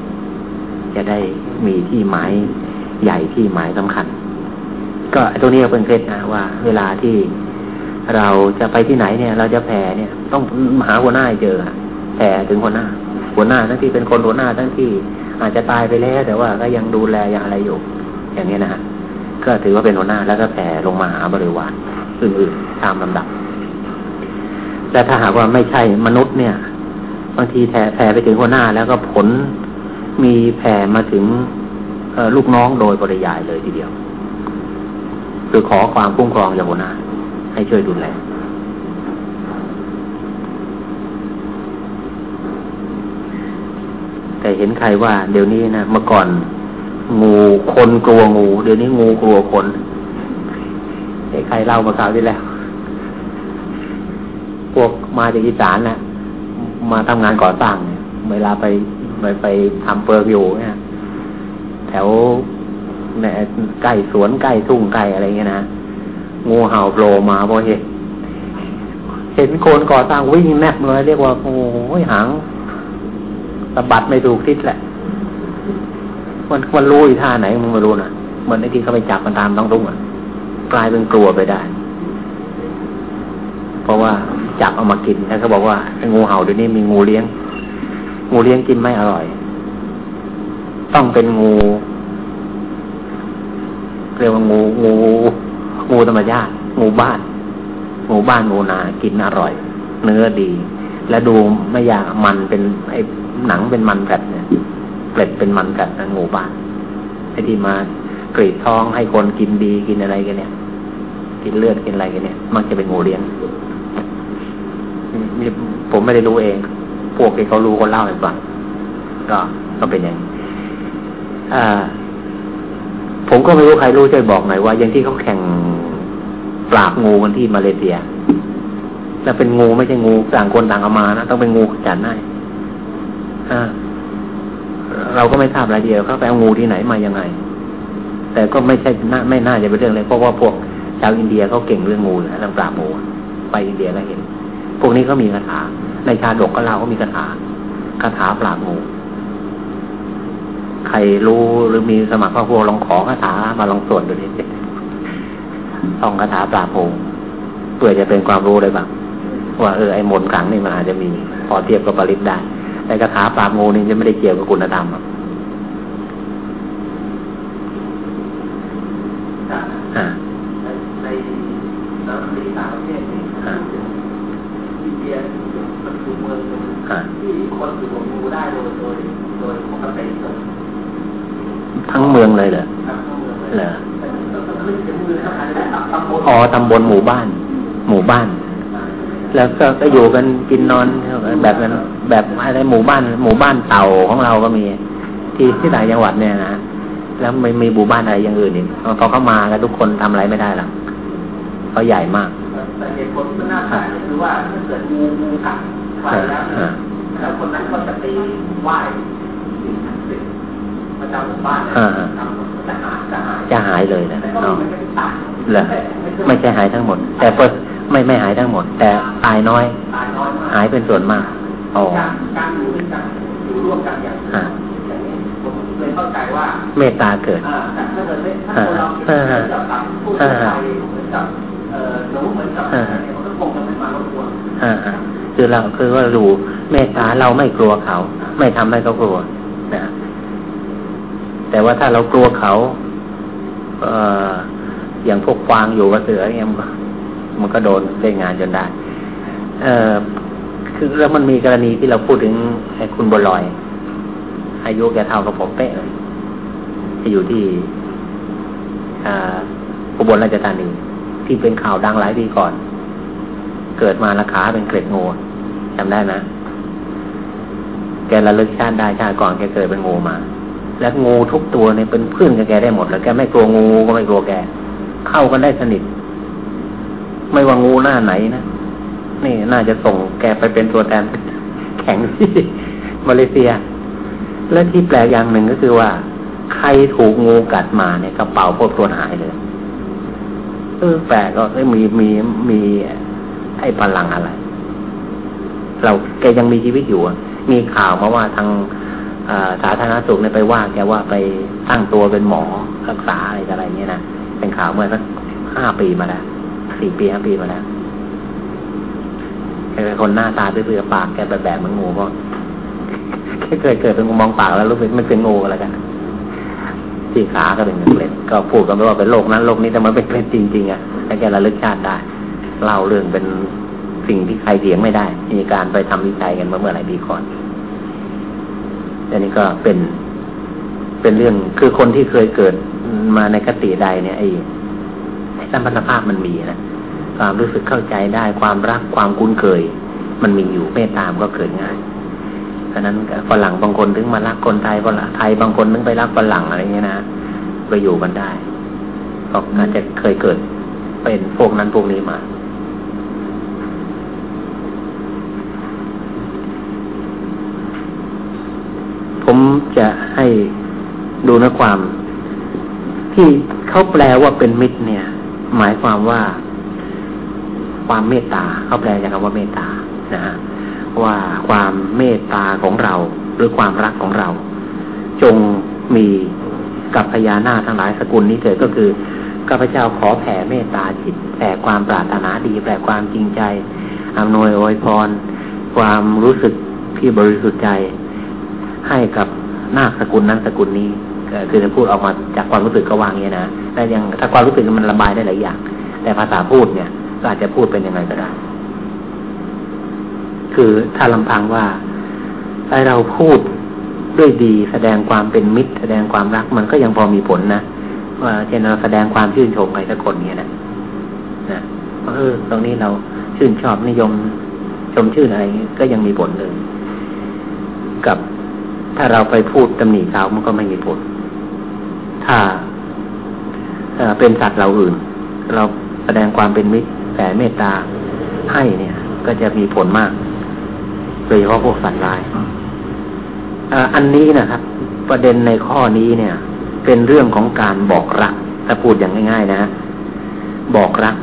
จะได้มีที่หมายใหญ่ที่หมายสำคัญ ก็ตรงนี้เป็นเคล็ดนะว่า เวลาที่ เราจะไปที่ไหนเนี่ย เราจะแผ่เนี่ย ต้องหาหัวหน้าเจอแผ่ถึงหัวหน้า หัวหน้าทั้งที่เป็นคนหัวหน้าทั้งที่อาจจะตายไปแล้ว แต่ว่าก็ยังดูแลอยังอะไรอยู่ อย่างนี้นะฮะก็ถือว่าเป็นหัวหน้าแล้วก็แผ่ลงมาหาบริวารอื่นๆตามลำดับ แต่ถ้าหากว่าไม่ใช่มนุษย์เนี่ยบางทีแผ่แผ่ไปถึงหัวหน้า แล้วก็ผลมีแผ่มาถึงลูกน้องโดยปริยายเลยทีเดียว คือขอความคุ้มครองจากหัวหน้า ให้ช่วยดูแลแต่เห็นใครว่า เดี๋ยวนี้นะเมื่อก่อน งูคนกลัวงู เดี๋ยวนี้งูกลัวคนใครเล่ามาคราวที่แล้วพวกมาจากอีสานนะมาทำงานก่อสร้างเวลาไปไปไปทำเปิร์อยู่เนี่ยแถวใกล้สวนใกล้ทุ่งใกล้อะไรเงี้ยนะ งูเห่าโผล่มาพอเห็นเห็นคนก่อสร้างวิ่งแนบเลยเรียกว่าโอ้ยหางสะบัดไม่ถูกทิศแหละ มันมันรู้อีท่าไหนมึงไม่รู้นะเมือนไอ้ที่เขาไปจับมันตามต้องรุ่งอะกลายเป็นกลัวไปได้ เพราะว่าจับเอามากินแล้วเขาบอกว่างูเห่าเดี๋ยวนี้มีงูเลี้ยง งูเลี้ยงกินไม่อร่อย ต้องเป็นงูเรียกว่างูงู งูธรรมชาติงูบ้าน งูบ้านงูนา กินอร่อย เนื้อดี และดูไม่ยากมันเป็นไอ้หนังเป็นมันกัดเนี่ยเกล็ดเป็นมันกัดนะงูบ้านไอ้ที่มากรีดท้องให้คนกินดีกินอะไรกันเนี่ย กินเลือดกินอะไรกันเนี่ยมักจะเป็นงูเลี้ยงผมไม่ได้รู้เอง พวกที่เขารู้คนเล่าให้ฟังก็ก็เป็นอย่างอ่าผมก็ไม่รู้ใครรู้ช่วยบอกหน่อยว่า อย่างที่เขาแข่ง ปราบงูกันที่มาเลเซีย แล้วเป็นงูไม่ใช่งูต่างคนต่างเอามานะต้องเป็นงูจัดได้อ่าเราก็ไม่ทราบรายละเอียดเขาไปเอางูที่ไหนมายังไง แต่ก็ไม่ใช่น่าไม่น่าจะเป็นเรื่องเลยเพราะว่าพวกชาวอินเดียเขาเก่งเรื่องงูนะเรื่องปราบงูไปอินเดียก็เห็น พวกนี้เขามีคาถา ในชาดกก็เล่าเขามีคาถาคาถาปราบงูใครรู้หรือมีสมัครพระพวลองขอคาถามาลองสวดดูนิ ต้องคาถาปราบงูเพื่อจะเป็นความรู้เลยบ้างว่าเออไอ้มนต์ขังนี่มันอาจจะมี พอเทียบกับปริตได้แต่คาถาปราบงูนี่จะไม่ได้เกี่ยวกับคุณธรรมอ่าในสารคดีต่างประเทศนี่อินเดียมันคือเมืองที่คนอยู่กับงูได้โดยโดยโดยปกติทั้งเมืองเลยเหรอเหรอ อ๋อตำบลหมู่บ้าน หมู่บ้าน แล้วก็ก็อยู่กันกินนอนแบบนั้นแบบอะไรหมู่บ้าน หมู่บ้านเต่าของเราก็มี ที่ที่ต่างจังหวัดเนี่ยนะแล้วไม่มีหมู่บ้านอะไรอย่างอื่นอีกพอเขามากันทุกคนทำอะไรไม่ได้หรอกเขาใหญ่มากแต่เหตุผลที่น่าสนใจคือว่าถ้าเกิดงูงูกัดไปแล้วคนนั้นก็จะตีไหว้ประจำหมู่บ้าน จะหายเลยนะอ๋อเหรอไม่ใช่หายทั้งหมด แต่เปิดไม่ไม่หายทั้งหมด แต่ตายน้อย หายเป็นส่วนมากอ๋อการอยู่ด้วยกันอยู่ร่วมกันอย่างนี้ผมเลยเข้าใจว่าเมตตาเกิดถ้าเกิดถ้าเราเกับผู้ชายเหมือนกับหนูเหมือนกับมันก็คงจะไม่มารบกวนคือเราคือว่ารู้เมตตาเราไม่กลัวเขา ไม่ทำให้เขากลัวนะ แต่ว่าถ้าเรากลัวเขาเอออย่างพวกฟางอยู่กับเสือเนี่ยมันก็โดนเล่นงานจนได้ เออคือแล้วมันมีกรณีที่เราพูดถึงคุณบุลอย อายุแกเท่ากับผมเป๊ะเลยอยู่ที่อุบลราชธานีที่เป็นข่าวดังหลายปีก่อน เกิดมาราคาเป็นเกล็ดงูจำได้ไหมแกระลึกชาติได้ชาติก่อนแกเกิดเป็นงูมา และงูทุกตัวเนี่ยเป็นเพื่อนกับแกได้หมด แล้วแกไม่กลัวงูก็ไม่กลัวแก เข้ากันได้สนิท ไม่ว่างูหน้าไหนนะนี่น่าจะส่งแกไปเป็นตัวแทนแข่งที่มาเลเซีย และที่แปลกอย่างหนึ่งก็คือว่า ใครถูกงูกัดมาเนี่ยกระเป๋าพวกตัวหายเลยเออแปลกก็มีมีมีไอ้พลังอะไร เราแกยังมีชีวิตอยู่มีข่าวมาว่าทาง สาธารณสุขเนี่ยไปว่าแกว่าไปตั้งตัวเป็นหมอรักษาอะไรอะไรเงี้ยนะเป็นข่าวเมื่อสักห้าปีมาแล้วสี่ปีห้าปีมาแล้วแกเป็นคนหน้าตาเปลือยปากแกแบบแบบเหมือนงูก็แค่เคยเกิดเป็นงูมองปากแล้วรู้สึกมันเป็นงูอะไรกันที่ขาก็เป็นเกล็ดก็พูดกันไปว่าเป็นโรคนั้นโรคนี้แต่มันเป็นเกล็ดจริงๆอะแต่แกระลึกชาติได้เล่าเรื่องเป็นสิ่งที่ใครเถียงไม่ได้ มีการไปทำวิจัยกันเมื่อเมื่อหลายปีก่อน อันนี้ก็เป็นเป็นเรื่องคือคนที่เคยเกิดมาในคติใดเนี่ยไอ้สัมพันธภาพมันมีนะความรู้สึกเข้าใจได้ความรักความคุ้นเคย มันมีอยู่เมตตามก็เกิดง่ายฉะนั้นฝรั่งบางคนถึงมารักคนไทยฝรั่งไทยบางคนถึงไปรักฝรั่งอะไรเงี้ยนะไปอยู่กันได้ก็อาจจะเคยเกิดเป็นพวกนั้นพวกนี้มาผม จะให้ดูนะความ ที่เขาแปลว่าเป็นมิตรเนี่ย หมายความว่า ความเมตตาเขาแปลจากคำว่าเมตตานะฮะว่าความเมตตาของเรา หรือความรักของเรา จงมีกับพญานาคทั้งหลายสกุลนี้เถิดก็คือข้าพเจ้าขอแผ่เมตตาจิตแผ่ความปรารถนาดีแผ่ความจริงใจอำนวยอวยพร ความรู้สึกที่บริสุทธิ์ใจ ให้กับ นาคสกุลนั้นสกุลนี้คือจะพูดออกมาจากความรู้สึกก็วางเงี้ยนะแต่ยังถ้าความรู้สึกมันระบายได้หลายอย่าง แต่ภาษาพูดเนี่ยก็อาจจะพูดเป็นยังไงก็ได้ คือถ้าลำพังว่าไอเราพูดด้วยดีแสดงความเป็นมิตร แสดงความรักมันก็ยังพอมีผลนะว่าเช่นเราแสดงความชื่นชมใครสักคนเนี่ยนะนะเออตรงนี้เราชื่นชอบนิยมชมชื่นอะไรก็ยังมีผลเลยกับ ถ้าเราไปพูดตำหนิเขามันก็ไม่มีผล ถ้าเป็นสัตว์เราอื่น เราแสดงความเป็นมิตรแผ่เมตตาให้เนี่ย ก็จะมีผลมากโดยเฉพาะพวกสัตว์ร้ายอันนี้นะครับ ประเด็นในข้อนี้เนี่ย เป็นเรื่องของการบอกรักถ้าพูดอย่างง่าย ๆ นะบอกรัก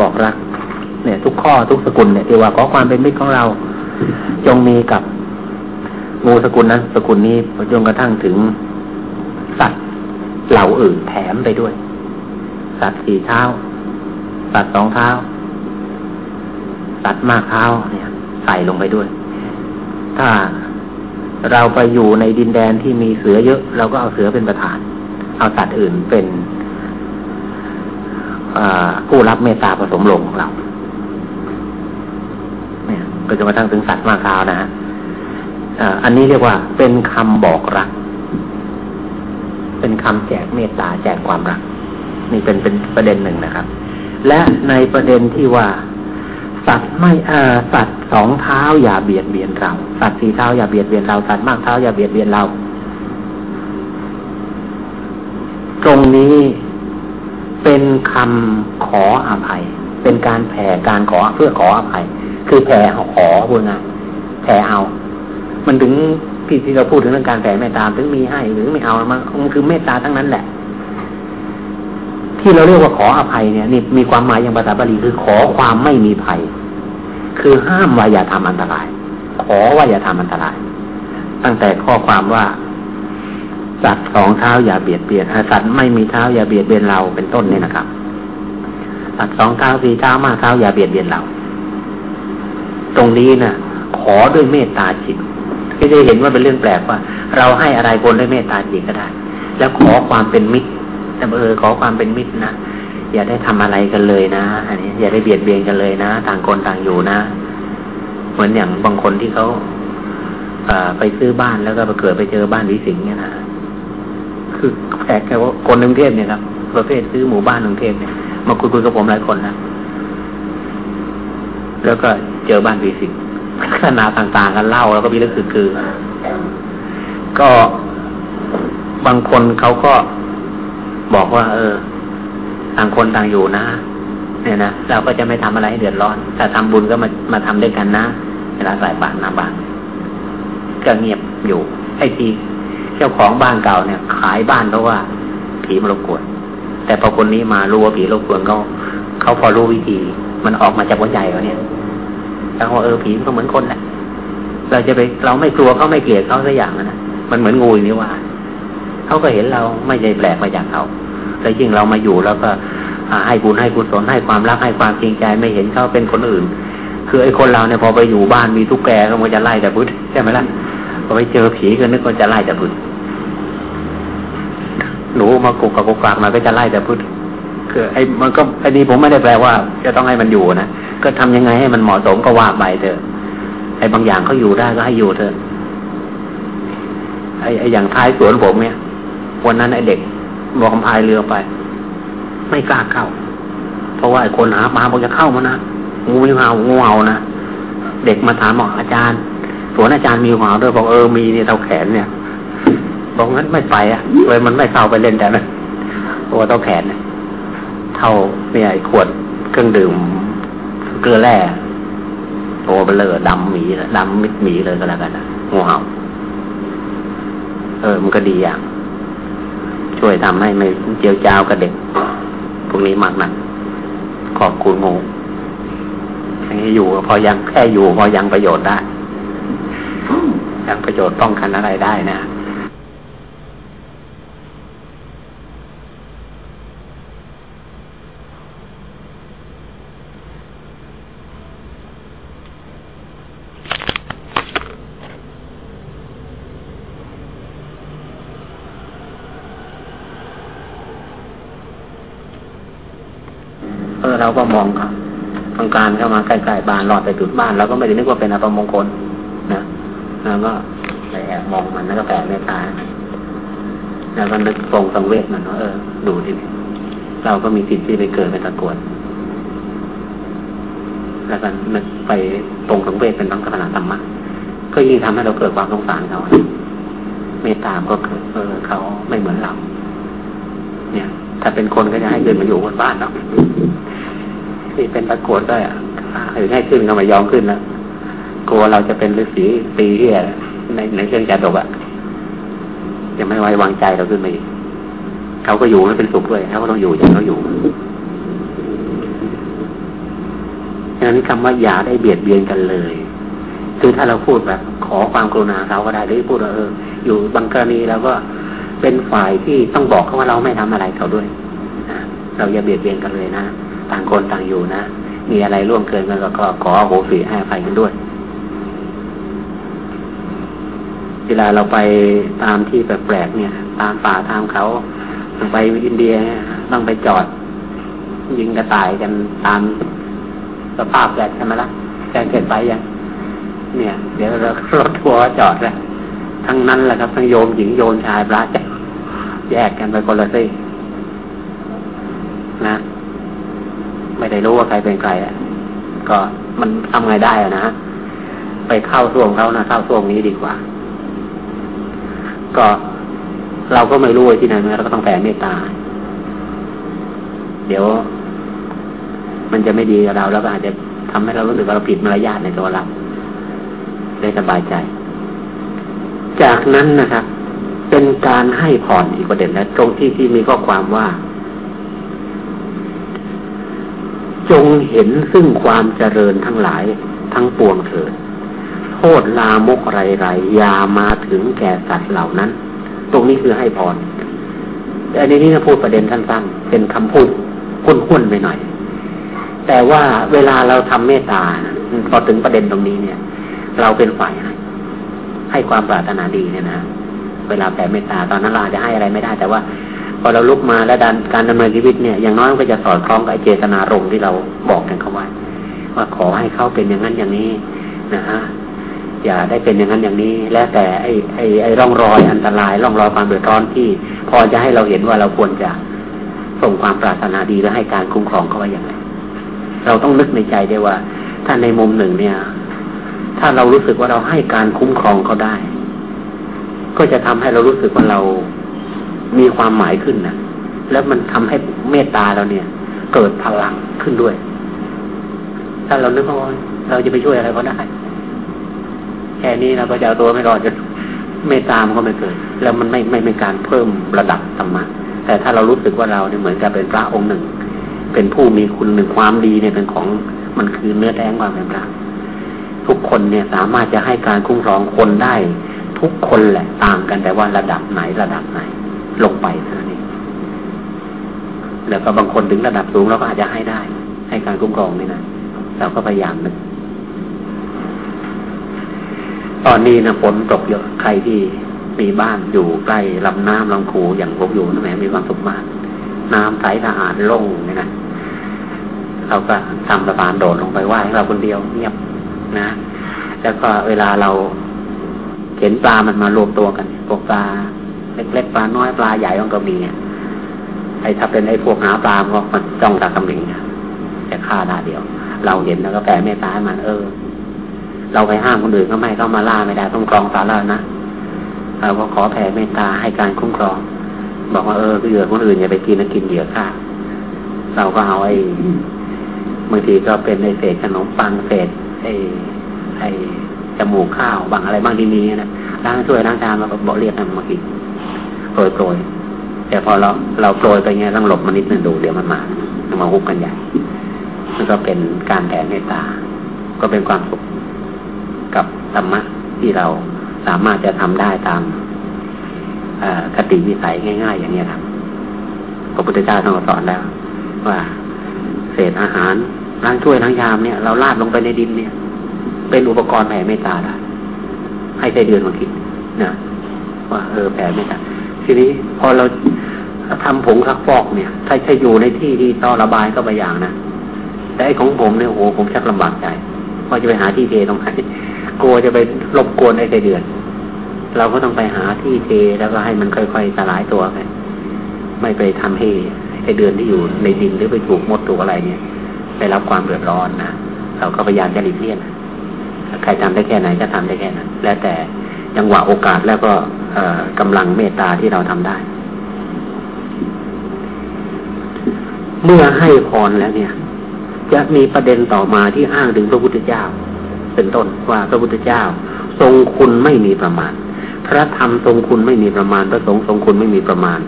บอกรัก เนี่ย ทุกข้อทุกสกุลเนี่ยที่ว่าขอความเป็นมิตรของเรา จงมีกับ งูสกุลนั้น สกุลนี้จนกระทั่งถึง สัตว์เหล่าอื่นแถมไปด้วย สัตว์สี่เท้า สัตว์สองเท้า สัตว์มากเท้าเนี่ย ใส่ลงไปด้วย ถ้าเราไปอยู่ในดินแดนที่มีเสือเยอะ เราก็เอาเสือเป็นประธาน เอาสัตว์อื่นเป็นผู้รับเมตตาผสมลงของเรา เนี่ยก็จะมาทั้งถึงสัตว์มากคาวนะฮะ อันนี้เรียกว่าเป็นคำบอกรัก เป็นคำแจกเมตตาแจกความรัก นี่เป็นเป็นประเด็นหนึ่งนะครับ และในประเด็นที่ว่า สัตว์ไม่เออสัตว์สองเท้าอย่าเบียดเบียนเรา สัตว์สี่เท้าอย่าเบียดเบียนเราสัตว์มากเท้าอย่าเบียดเบียนเรา ตรงนี้เป็นคำขออภัย เป็นการแผ่การขอเพื่อขออภัย คือแผ่ขอพูดง่ายแผ่เอา มันถึงที่ที่เราพูดถึงเรื่องการแผ่เมตตาถึงมีให้หรือไม่เอามันมันคือเมตตาทั้งนั้นแหละ ที่เราเรียกว่าขออภัยเนี่ยนี่มีความหมายอย่างภาษาบาลีคือขอความไม่มีภัย คือห้ามว่าอย่าทำอันตราย ขอว่าอย่าทำอันตราย ตั้งแต่ข้อความว่าสัตว์สองเท้าอย่าเบียดเบียนสัตว์ไม่มีเท้าอย่าเบียดเบียนเราเป็นต้นนี่นะครับสัตว์สองเท้าสี่เท้ามากเท้าอย่าเบียดเบียนเรา ตรงนี้นะ่ะ ขอด้วยเมตตาจิต ก็จะเห็นว่าเป็นเรื่องแปลกว่า เราให้อะไรคนด้วยเมตตาจิตก็ได้ แล้วขอความเป็นมิตรแต่เออขอความเป็นมิตรนะอย่าได้ทำอะไรกันเลยนะ อันนี้ อย่าได้เบียดเบียนกันเลยนะต่างคนต่างอยู่นะ เหมือนอย่างบางคนที่เขาไปซื้อบ้านแล้วก็ไปเกิดไปเจอบ้านวิสิงเนี่ยนะคือแปลกแค่ว่าคนกรุงเทพเนี่ยครับประเภทซื้อหมู่บ้านกรุงเทพเนี่ยมาคุยคุยกับผมหลายคนนะแล้วก็เจอบ้านวีสิง ขนาดต่างๆกันเล่าแล้วก็มีเรื่องคือคือ ก็บางคนเขาก็บอกว่า เออต่างคนต่างอยู่นะเนี่ยนะเราก็จะไม่ทำอะไรให้เดือดร้อน แต่ทำบุญก็มามาทำด้วยกันนะเวลาใส่บาตรน้ำบาตรก็เงียบอยู่ ไอ้ทีเจ้าของบ้านเก่าเนี่ย ขายบ้านเพราะว่า ผีมารบกวน แต่พอคนนี้มารู้ว่าผีรบกวนเขาเขาพอรู้วิธี มันออกมาจากหัวใจเขาเนี่ย แล้วว่าเออผีก็เหมือนคนแหละเราจะไปเราไม่กลัวเขาไม่เกลียดเขาสักอย่างนะมันเหมือนงูนี่ว่าเขาก็เห็นเราไม่ได้แปลกมาจากเขาแต่ยิ่งเรามาอยู่แล้วก็ให้บุญให้กุศลให้ความรักให้ความจริงใจไม่เห็นเขาเป็นคนอื่น คือไอ้คนเราเนี่ยพอไปอยู่บ้านมีทุกแกก็มันจะไล่แต่พุทธใช่ไหมล่ะพอไปเจอผีก็นึกว่าจะไล่แต่พุทธหนูมากุกกับกุกกากมาก็จะไล่แต่พุทธคือไอ้มันก็ไอ้นี้ผมไม่ได้แปลว่า จะต้องให้มันอยู่นะ ก็ทำยังไงให้มันเหมาะสมก็ว่าไปเถอะไอ้บางอย่างเขาอยู่ได้ก็ให้อยู่เถอะไอ้ไอ้อย่างท้ายสวนผมเนี่ยวันนั้นไอ้เด็กบอกพายเรือไป ไม่กล้าเข้า เพราะว่าไอ้คนหาปลาบอกจะเข้ามานะงูเห่างูเห่านะเด็กมาถามบอกอาจารย์สวนอาจารย์มีหัวด้วยบอกเออมีเนี่ยเท่าแขนเนี่ยบอกงั้นไม่ไปอะเลยมันไม่เข้าไปเล่นแต่นะตัวเท่าแขนเนี่ยเท่าเนี่ยขวดเครื่องดื่ม เกลือแร่โตไปเลยดำหมีดำมิดหมีเลยก็แล้วกันนะงูเห่าเออมันก็ดีอย่าง ช่วยทำให้ไม่เจียวจ้าวกับเด็ก พวกนี้มากนักขอบคุณงูอย่างนี้อยู่พอยังแค่อยู่พอยังประโยชน์ได้ยังประโยชน์ป้องกันอะไรได้นะ เราก็มองทางการเข้ามาใกล้ๆบ้านรอดไปจุดบ้านเราก็ไม่ได้นึกว่าเป็นอัปมงคลนะแล้วก็ไปแอบมองมันแล้วก็แผ่เมตตาแล้วก็นึกตรงสังเวชมันว่าเออ ดูดิเราก็มีสิทธิ์ที่ไปเกิดเป็นตะกวดแล้วก็นึกไปตรงสังเวชเป็นต้องขนาธรรมะก็ยิ่งทำให้เราเกิดความสงสารเขาเมตตามก็เกิดเออเขาไม่เหมือนเรา เนี่ย ถ้าเป็นคนก็จะให้เกินมาอยู่บนบ้านเนา ที่เป็นตะกวดได้อะหรือให้ขึ้นก็ไม่ยอมขึ้นแล้วกลัวเราจะเป็นฤาษีตีเหี้ยในในเรื่องจาดกอะยังไม่ไว้วางใจเราขึ้นมาอีกเขาก็อยู่แล้วเป็นสุขด้วยเขาก็ต้องอยู่อย่างเขาอยู่ฉะนั้นคำว่าอย่าได้เบียดเบียนกันเลย คือถ้าเราพูดแบบ ขอความกรุณาเขาก็ได้หรือพูดว่าเอออยู่บางกรณีเราก็เป็นฝ่ายที่ต้องบอกเขาว่าเราไม่ทำอะไรเขาด้วยเราอย่าเบียดเบียนกันเลยนะ ต่างคนต่างอยู่นะ มีอะไรร่วงเกินกันก็ขอโหสิให้อภัยกันด้วย เวลาเราไปตามที่แปลกๆเนี่ย ตามป่าตามเขาไปอินเดียต้องไปจอด ยิงกระต่ายกันตามสภาพแปลกใช่ไหมละ่ะแกเกิดไปยังเนี่ย เดี๋ยวเรารถทัวร์จอดแล้วทั้งนั้นแหละครับทั้งโยมหญิงโยมชายพระแยกกันไปคนละซี่นะ ไม่ได้รู้ว่าใครเป็นใครอะ ก็มันทำไงได้อะนะไปเข้าส่วงเขานะเข้าส่วงนี้ดีกว่า ก็เราก็ไม่รู้ที่ไหนเราก็ต้องแผ่เมตตา เดี๋ยว มันจะไม่ดีกับเราแล้วก็อาจจะทำให้เรารู้สึกว่าเราผิดมารยาทในตัวเราได้สบายใจ จากนั้นนะครับ เป็นการให้พรอีกประเด็นนะตรงที่ที่มีข้อความว่า จงเห็นซึ่งความเจริญทั้งหลายทั้งปวงเถิด โทษลามกไรไรยามาถึงแก่สัตว์เหล่านั้น ตรงนี้คือให้พรแต่ในนี้นะพูดประเด็นสั้นๆ เป็นคำพูดคุ้นๆไปหน่อย แต่ว่าเวลาเราทำเมตตาพอถึงประเด็นตรงนี้เนี่ย เราเป็นฝ่ายให้ให้ความปรารถนาดีเนี่ยนะเวลาแผ่เมตตาตอนนั้นเราจะให้อะไรไม่ได้ แต่ว่า พอเราลุกมาแล้วดันการดำเนินชีวิตเนี่ยอย่างน้อยก็จะสอดคล้องกับเจตนารมณ์ที่เราบอกกันเขาไว้ว่าขอให้เขาเป็นอย่างนั้นอย่างนี้นะฮะอย่าได้เป็นอย่างนั้นอย่างนี้ แล้วแต่ไอ้ไอ้ไอ้ร่องรอยอันตราย ร่องรอยความเดือดร้อนที่พอจะให้เราเห็นว่าเราควรจะส่งความปรารถนาดีและให้การคุ้มครองเขาไว้อย่างไรเราต้องนึกในใจได้ว่า ถ้าในมุมหนึ่งเนี่ย ถ้าเรารู้สึกว่าเราให้การคุ้มครองเขาได้ ก็จะทำให้เรารู้สึกว่าเรา มีความหมายขึ้นนะแล้วมันทำให้เมตตาเราเนี่ย เกิดพลังขึ้นด้วย ถ้าเรานึกว่าเราจะไปช่วยอะไรก็ได้แค่นี้เราก็จะเอาตัวไม่รอดจะไม่ตามก็ไม่เกิด แล้วมันไม่ไม่เป็นการเพิ่มระดับธรรมะแต่ถ้าเรารู้สึกว่าเราเนี่ยเหมือนกับเป็นพระองค์หนึ่ง เป็นผู้มีคุณหนึ่งความดีเนี่ยเป็นของมันคือเนื้อแท้ความเป็นพระทุกคนเนี่ยสามารถจะให้การคุ้มครองคนได้ ทุกคนแหละต่างกันแต่ว่าระดับไหนระดับไหน ลงไปเท่านี้แล้วก็บางคนถึงระดับสูงเราก็อาจจะให้ได้ ให้การคุ้มครองนี่นะเราก็พยายามนึกตอนนี้นะฝนตกเยอะใครที่มีบ้านอยู่ใกล้ลำน้ำลำคูอย่างผมอยู่นะแม่มีความสุขมาก น้ำใสสะอาดโล่งเนี่ยนะเราก็ทำสะพานโดดลงไปไหว้เราคนเดียวเงียบนะ แล้วก็เวลาเราเห็นปลามันมารวมตัวกันพวกปลา เล็กๆปลาน้อยปลาใหญ่มันก็มีไอ้ถ้าเป็นไอ้พวกหาปลาก็มันจ้องตากำลิงจะฆ่าได้เดียว เราเห็นแล้วก็แผ่เมตตาให้มันเออ เราไปห้ามคนอื่นก็ไม่เข้ามาล่าไม่ได้ต้องครองสาระนะเราก็ขอแผ่เมตตาให้การคุ้มครอง บอกว่าเออเหยื่อคนอื่นอย่าไปกินนะกินเหยื่อข้าเราก็เอาไอ้บางทีก็เป็นในเศษขนมปังเศษไอ้ไอ้จมูกข้าวบางอะไรบางทีนี้นะล้างช่วยล้างจานมาบอกเรียกมันมากิน โปรยโปรยแต่พอเราเราโปรยไปเงี้ยต้องหลบมันนิดนึงดูเดี๋ยวมันมามาหุบกันใหญ่มันก็เป็นการแผ่เมตตา ก็เป็นความสุขกับธรรมะที่เราสามารถจะทำได้ตามคติวิสัยง่าย ๆ อย่างนี้ครับพระพุทธเจ้าทรงสอนแล้ว ว่าเศษอาหารล้างถ้วยล้างยามเนี่ย เราลาดลงไปในดินเนี่ย เป็นอุปกรณ์แผ่เมตตาได้ให้ใจเดือนมาคิดนะว่าเออแผ่เมตตา ทีนี้พอเราทำผงซักฟอกเนี่ย ถ้าใช้อยู่ในที่ที่ต่อระบายก็ไปอย่างนะแต่ไอของผมเนี่ยโอ้ผมชักลำบากใจว่าจะไปหาที่เทตรงไหนกลัวจะไปรบกวนไอ้ไสเดือน เราก็ต้องไปหาที่เทแล้วก็ให้มันค่อยๆสลายตัวไปไม่ไปทำให้ไอเดือนที่อยู่ในดินหรือไปถูกมดถูกอะไรเนี่ยได้รับความเดือดร้อนนะเราก็พยายามจะหลีกเลี่ยงใครทำได้แค่ไหนก็ทำได้แค่นั้น แล้วแต่ยังหวะโอกาสแล้วก็ กำลังเมตตาที่เราทำได้ เมื่อให้พรแล้วเนี่ย จะมีประเด็นต่อมาที่อ้างถึงพระพุทธเจ้า เป็นต้นว่าพระพุทธเจ้า ทรงคุณไม่มีประมาณ พระธรรมทรงคุณไม่มีประมาณ พระสงฆ์ทรงคุณไม่มีประมาณ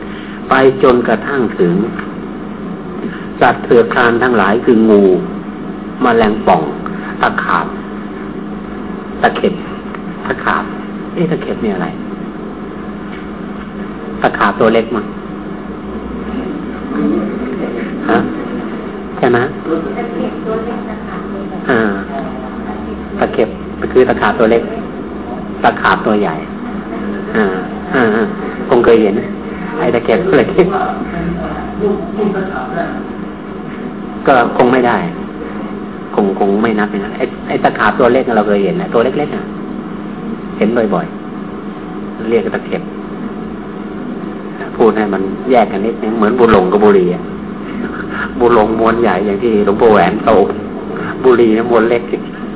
ไปจนกระทั่งถึงสัตว์เถื่อคลานทั้งหลายคืองูมแมลงป่อง ตะขาบ ตะเข็บ ตะขาบ เอ๊ะ ตะเข็บเนี่ยอะไร ตะขาบตัวเล็กมั้งฮะใช่ไหมอ่าตะเข็บคือตะขาบตัวเล็ก ตะขาบตัวใหญ่ อ่า อ่าคงเคยเห็น ไอ้ตะเข็บเล็กก็คงไม่ได้ คงคงไม่นับนะไอ้ไอ้ตะขาบตัวเล็กเราเคยเห็นนะตัวเล็กๆอะเห็นบ่อยๆ เรียกตะเข็บ พูดให้มันแยกกันนิดนึงเหมือนบุหลงกับบุรีอะบุหลงมวนใหญ่อย่างที่หลวงปู่แหวนโตบุรีมวนเล็ก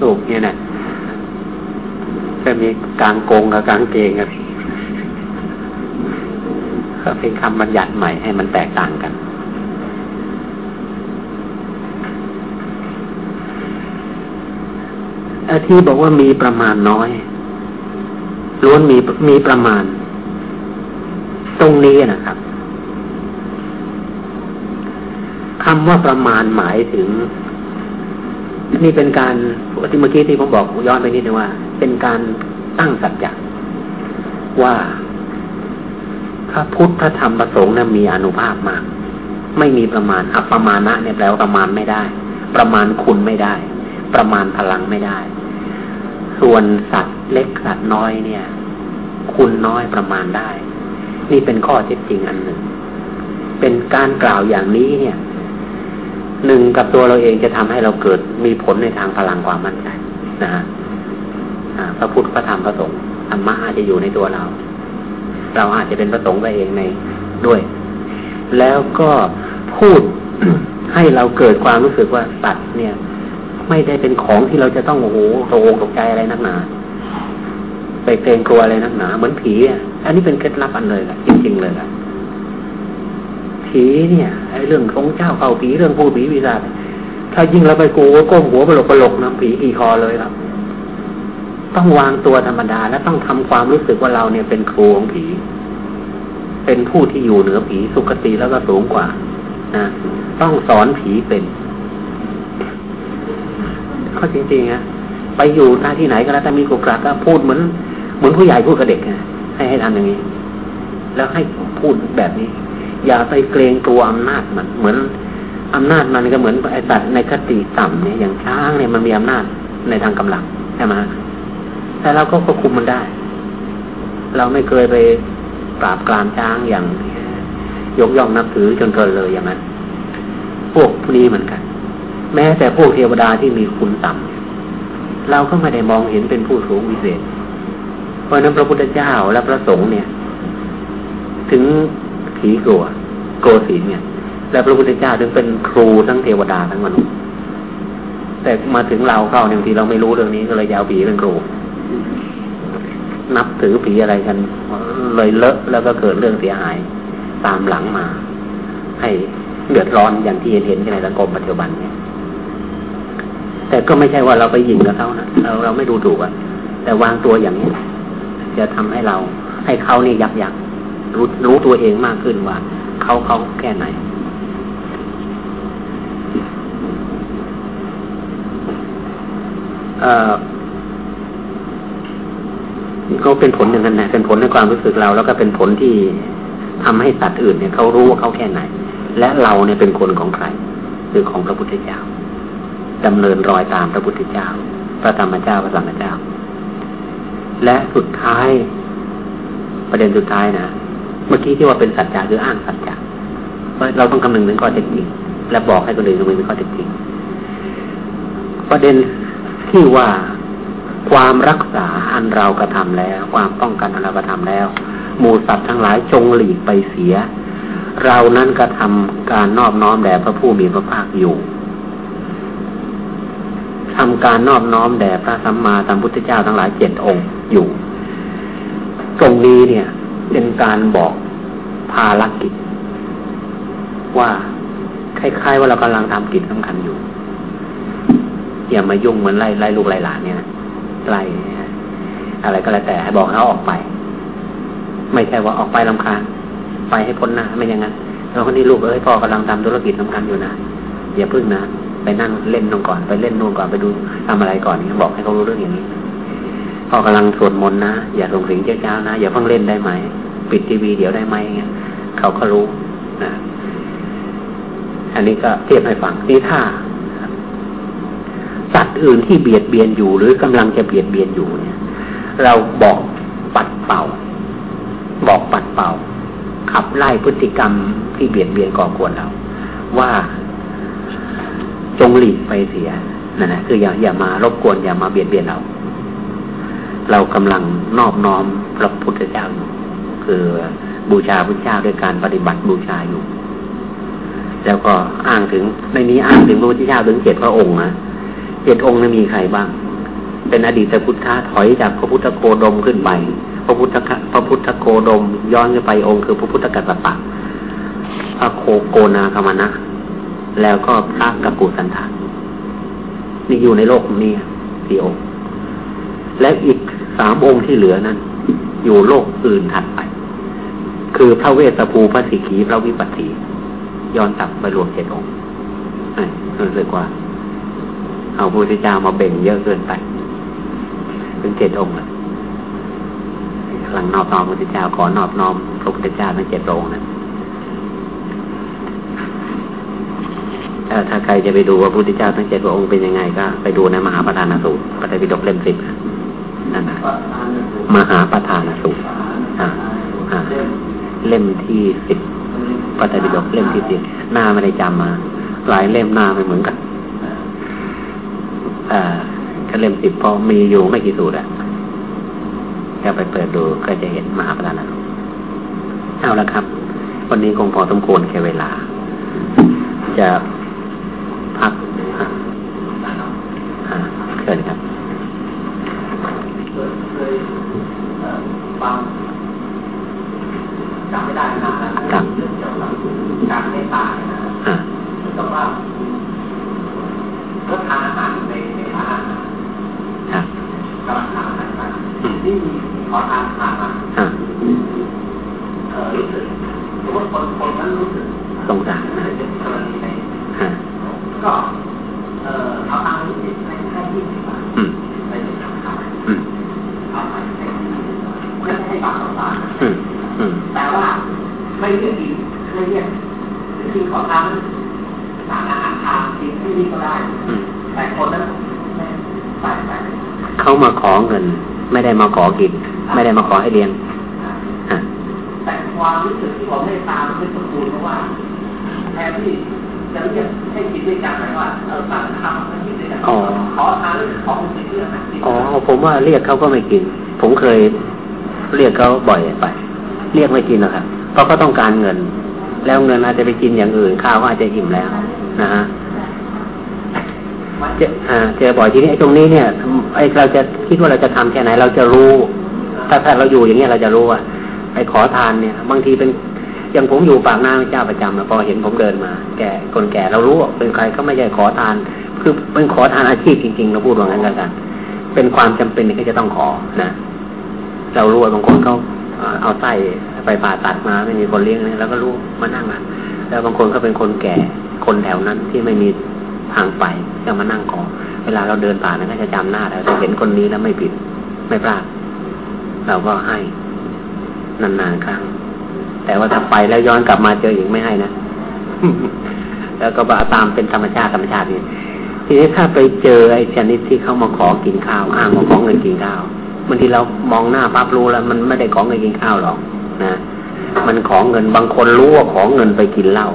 สูบเนี่ยนะจะมีกลางกงกับกลางเกงกันก็เป็นคำบัญญัติใหม่ให้มันแตกต่างกัน ที่บอกว่ามีประมาณน้อยล้วนมีมีประมาณ ตรงนี้นะครับคำว่าประมาณหมายถึง นี่เป็นการที่เมื่อกี้ที่ผมบอกย้อนไปนิดนึงว่า เป็นการตั้งสัจจะว่าพระพุทธธรรมประสงค์นั้นมีอนุภาพมาก ไม่มีประมาณอัปประมาณะเนี่ยแปลว่าประมาณไม่ได้ ประมาณคุณไม่ได้ ประมาณพลังไม่ได้ ส่วนสัตว์เล็กสัตว์น้อยเนี่ย คุณน้อยประมาณได้ นี่เป็นข้อเท็จจริงอันหนึ่ง เป็นการกล่าวอย่างนี้เนี่ยหนึ่งกับตัวเราเองจะทำให้เราเกิดมีผลในทางพลังความมั่นใจนะฮะพระพุทธพระธรรมพระสงฆ์ธรรมะอาจจะอยู่ในตัวเรา เราอาจจะเป็นพระสงฆ์ไปเองในด้วย แล้วก็พูดให้เราเกิดความรู้สึกว่าสัตว์เนี่ย ไม่ได้เป็นของที่เราจะต้องโอ้โหตกตกใจอะไรนักหนาไปเกรงกลัวอะไรนักหนา เหมือนผีอะ อันนี้เป็นเคล็ดลับอันเลยละจริง ๆ เลยละผีเนี่ยไอ้เรื่องของเจ้าเข้าผีเรื่องผู้ผีวิญาถ้ายิ่งเราไปโกก้มหัวไปหลกไปหลกนะผีขี่คอเลยครับ ต้องวางตัวธรรมดา และต้องทำความรู้สึกว่าเราเนี่ยเป็นครูของผี เป็นผู้ที่อยู่เหนือผีสุคติแล้วก็สูงกว่านะต้องสอนผีเป็นเขาจริงๆอะไปอยู่หน้าที่ไหนก็แล้วแต่มีกุกระก็พูดเหมือน เหมือนผู้ใหญ่พูดกับเด็กนะ ให้ให้ทำอย่างนี้ แล้วให้พูดแบบนี้ อย่าไปเกรงกลัวอำนาจมัน เหมือนอำนาจมันก็เหมือนไอ้สัตว์ในคติต่ำเนี่ยอย่างช้างเนี่ยมันมีอำนาจในทางกำลังใช่ไหมแต่เราก็ควบคุมมันได้ เราไม่เคยไปปราบกรามช้างอย่าง ยกย่องนับถือจนเกินเลยอย่างนั้น พวกนี้เหมือนกัน แม้แต่พวกเทวดาที่มีคุณต่ำเราก็ไม่ได้มองเห็นเป็นผู้สูงวิเศษ ราะนั้นพระพุทธเจ้าและพระสงฆ์เนี่ย ถึงผีกลัวโกศีเนี่ย และพระพุทธเจ้าถึงเป็นครูทั้งเทวดาทั้งมนุษย์แต่มาถึงเราเข้าบางทีเราไม่รู้เรื่องนี้ก็เลยยาวผีเป็นครูนับถือผีอะไรกัน เลยเลอะแล้วก็เกิดเรื่องเสียหายตามหลังมา ให้เดือดร้อนอย่างที่เห็นในสังคมปัจจุบันเนี่ย แต่ก็ไม่ใช่ว่าเราไปหยิงกับเขานะเราเราไม่ดูถูกอะแต่วางตัวอย่างนี้ จะทำให้เรา ให้เขานี่ยับยั้งรู้รู้ตัวเองมากขึ้นว่าเขาเขาแค่ไหน เอ่อก็เป็นผลอย่างนั้นนะเป็นผลในความรู้สึกเรา แล้วก็เป็นผลที่ทำให้สัตว์อื่นเนี่ยเขารู้ว่าเขาแค่ไหน และเราเนี่ยเป็นคนของใครคือของพระพุทธเจ้าดำเนินรอยตามพระพุทธเจ้า พระธรรมเจ้าพระสังฆเจ้า และสุดท้าย ประเด็นสุดท้ายนะเมื่อกี้ที่ว่าเป็นสัจจะคืออ้างสัจจะเราต้องคำนึงถึงข้อเท็จจริงและบอกให้คนอื่นคำนึงถึงข้อเท็จจริง ประเด็นที่ว่าความรักษาอันเรากระทำแล้ว ความป้องกันอันเรากระทำแล้ว หมู่สัตว์ทั้งหลายจงหลีกไปเสีย เรานั้นกระทำการนอบน้อมแด่พระผู้มีพระภาคอยู่ ทำการนอบน้อมแด่พระสัมมาสัมพุทธเจ้าทั้งหลายเจ็ดองค์อยู่ ตรงนี้เนี่ย เป็นการบอกภารกิจ ว่าคล้ายๆว่าเรากำลังทำกิจสำคัญอยู่ อย่ามายุ่งเหมือนไล่ไล่ลูกไล่หลานเนี่ยนะไล่อะไรก็แล้วแต่ให้บอกเขาออกไป ไม่ใช่ว่าออกไปลำคาญไปให้พ้นหน้าไม่อย่างนั้นเราคนนี้ลูกเอ้ยพ่อกำลังทำธุรกิจสำคัญอยู่นะอย่าพึ่งนะ ไปนั่งเล่นนู่นก่อนไปเล่นนู่นก่อนไปดูทำอะไรก่อนนี่บอกให้เขารู้เรื่องอย่างนี้พ่อกำลังสวดมนต์นะอย่าส่งเสียงเจ้าๆนะอย่าเพิ่งเล่นได้ไหมปิดทีวีเดี๋ยวได้ไหมเงี้ยเขาก็รู้นะอันนี้ก็เทียบให้ฟังนี่ถ้าสัตว์อื่นที่เบียดเบียนอยู่ หรือกำลังจะเบียดเบียนอยู่เนี่ย เราบอกปัดเป่า บอกปัดเป่า ขับไล่พฤติกรรมที่เบียดเบียนก่อกวนเรา ว่า จงหลีกไปเสียนั่นะคืออย่าอย่ามารบกวนอย่ามาเบียดเบียนเรา เรากำลังนอบน้อมพระพุทธเจ้าอยู่คือบูชาพระเจ้าด้วยการปฏิบัติบูชาอยู่ แล้วก็อ้างถึงในนี้อ้างถึงพระพุทธเจ้าถึงเจ็ดพระองค์นะเจ็ดองค์นั้นมีใครบ้าง เป็นอดีตพุทธะถอยจากพระพุทธโคดมขึ้นไปพระพุทธพระพุทธโคดมย้อนขึ้นไปองค์คือพระพุทธกัสสปะพระโคโกนาคามนะ แล้วก็พระกักุสันทานนี่อยู่ในโลกนี้สี่องค์ และอีกสามองค์ที่เหลือนั้น อยู่โลกอื่นถัดไป คือพระเวสสภูพระสิกีพระวิปัสสีย้อนตับไปรวมเจ็ดองค์รู้สึกว่า เอาพระพุทธเจ้ามาเบ่งเยอะเกินไปเป็นเจ็ดองค์ลยหลังนอบน้อมพระพุทธเจ้าขอนอบน้อมพระพุทธเจ้าทั้งเจ็ดองค์นั้น ถ้าใครจะไปดูว่าพระพุทธเจ้าทั้งเจ็ดพระองค์เป็นยังไงก็ไปดูในมหาประธานสูตรพระไตรปิฎกเล่มสิบนั่นนะมหาประธานสูตรเล่มที่สิบพระไตรปิฎกเล่มที่สิบหน้าไม่ได้จำมา หลายเล่มหน้าไม่เหมือนกันอ่าก็เล่มสิบพอมีอยู่ไม่กี่สูตรอะก็ไปเปิดดูก็จะเห็นมหาประธานสูตรเอาละครับ วันนี้คงพอสมควรแค่เวลา จะพัก เกินครับฟังจำไม่ได้นานแล้วเรื่องเกี่ยวกับการไม่ตายนะต้องว่าลดทานอาหารในในทานอาหารกำลังทานอาหารมาที่มีขอทานทานมาเออรู้สึกสมมติคนคนนั้นรู้สึกสงสารนะกรณีในก็เอ่อเอาตังค์ที่ให้ให้ยี่สิบบาทไปเป็นทางขายเอาไปให้ไม่ให้บาทต่อบาทแต่ว่าไม่เรียกกินไม่เรียกกินขอทานสั่งอาหารทานกินที่นี่ก็ได้แต่คนนั้นไม่ไปไปเขามาข อเงิน ไม่ได้มาขอกินไม่ได้มาขอให้เรียนแต่ความรู้สึกที่ผมได้ตามเป็นสมบูรณ์เพราะว่าแทนที่จะเรียกให้กินด้วยกันไหมว่าเออสั่งทำให้กินด้วยกันขอทานหรือขอคุณกินด้วยกันอ๋อผมว่าเรียกเขาก็ไม่กิน ผมเคยเรียกเขาบ่อยไป เรียกไม่กินหรอกครับเพราะเขาต้องการเงิน แล้วเงินอาจจะไปกินอย่างอื่นข้าวอาจจะอิ่มแล้วนะฮะ เจอเจอบ่อยทีนี้ไอ้ตรงนี้เนี่ยไอ้เราจะคิดว่าเราจะทำแค่ไหน เราจะรู้ ถ้าถ้าเราอยู่อย่างเงี้ยเราจะรู้ว่าไอ้ขอทานเนี่ย บางทีเป็นอย่างผมอยู่ปากน้าเจ้าประจำพอเห็นผมเดินมา แก่คนแก่เรารู้ว่าเป็นใครก็ไม่ใช่ขอทาน คือเป็นขอทานอาชีพจริงๆเราพูดว่างั้นกัน เป็นความจำเป็นที่จะต้องขอนะเรารู้ว่าบางคนเขาเอาไส้ไปผ่าตัดมาไม่มีคนเลี้ยงแล้วก็รู้มานั่งอะแล้วบางคนก็เป็นคนแก่คนแถวนั้นที่ไม่มี ทางไปจะมานั่งขอ เวลาเราเดินผ่านนั้นก็จะจำหน้าแล้วเห็นคนนี้แล้วไม่ผิด ไม่พลาดเราก็ให้นานๆครั้ง แต่ว่าถ้าไปแล้วย้อนกลับมาเจออีกไม่ให้นะแล้วก็บาตามเป็นธรรมชาติธรรมชาตินี่ทีนี้ถ้าไปเจอไอ้ชนิดที่เขามาขอกินข้าวอ้างมาขอเงินกินข้าวบางทีเรามองหน้าปั๊บรู้แล้วมันไม่ได้ขอเงินกินข้าวหรอกนะมันขอเงินบางคนรู้ว่าขอเงินไปกินเหล้า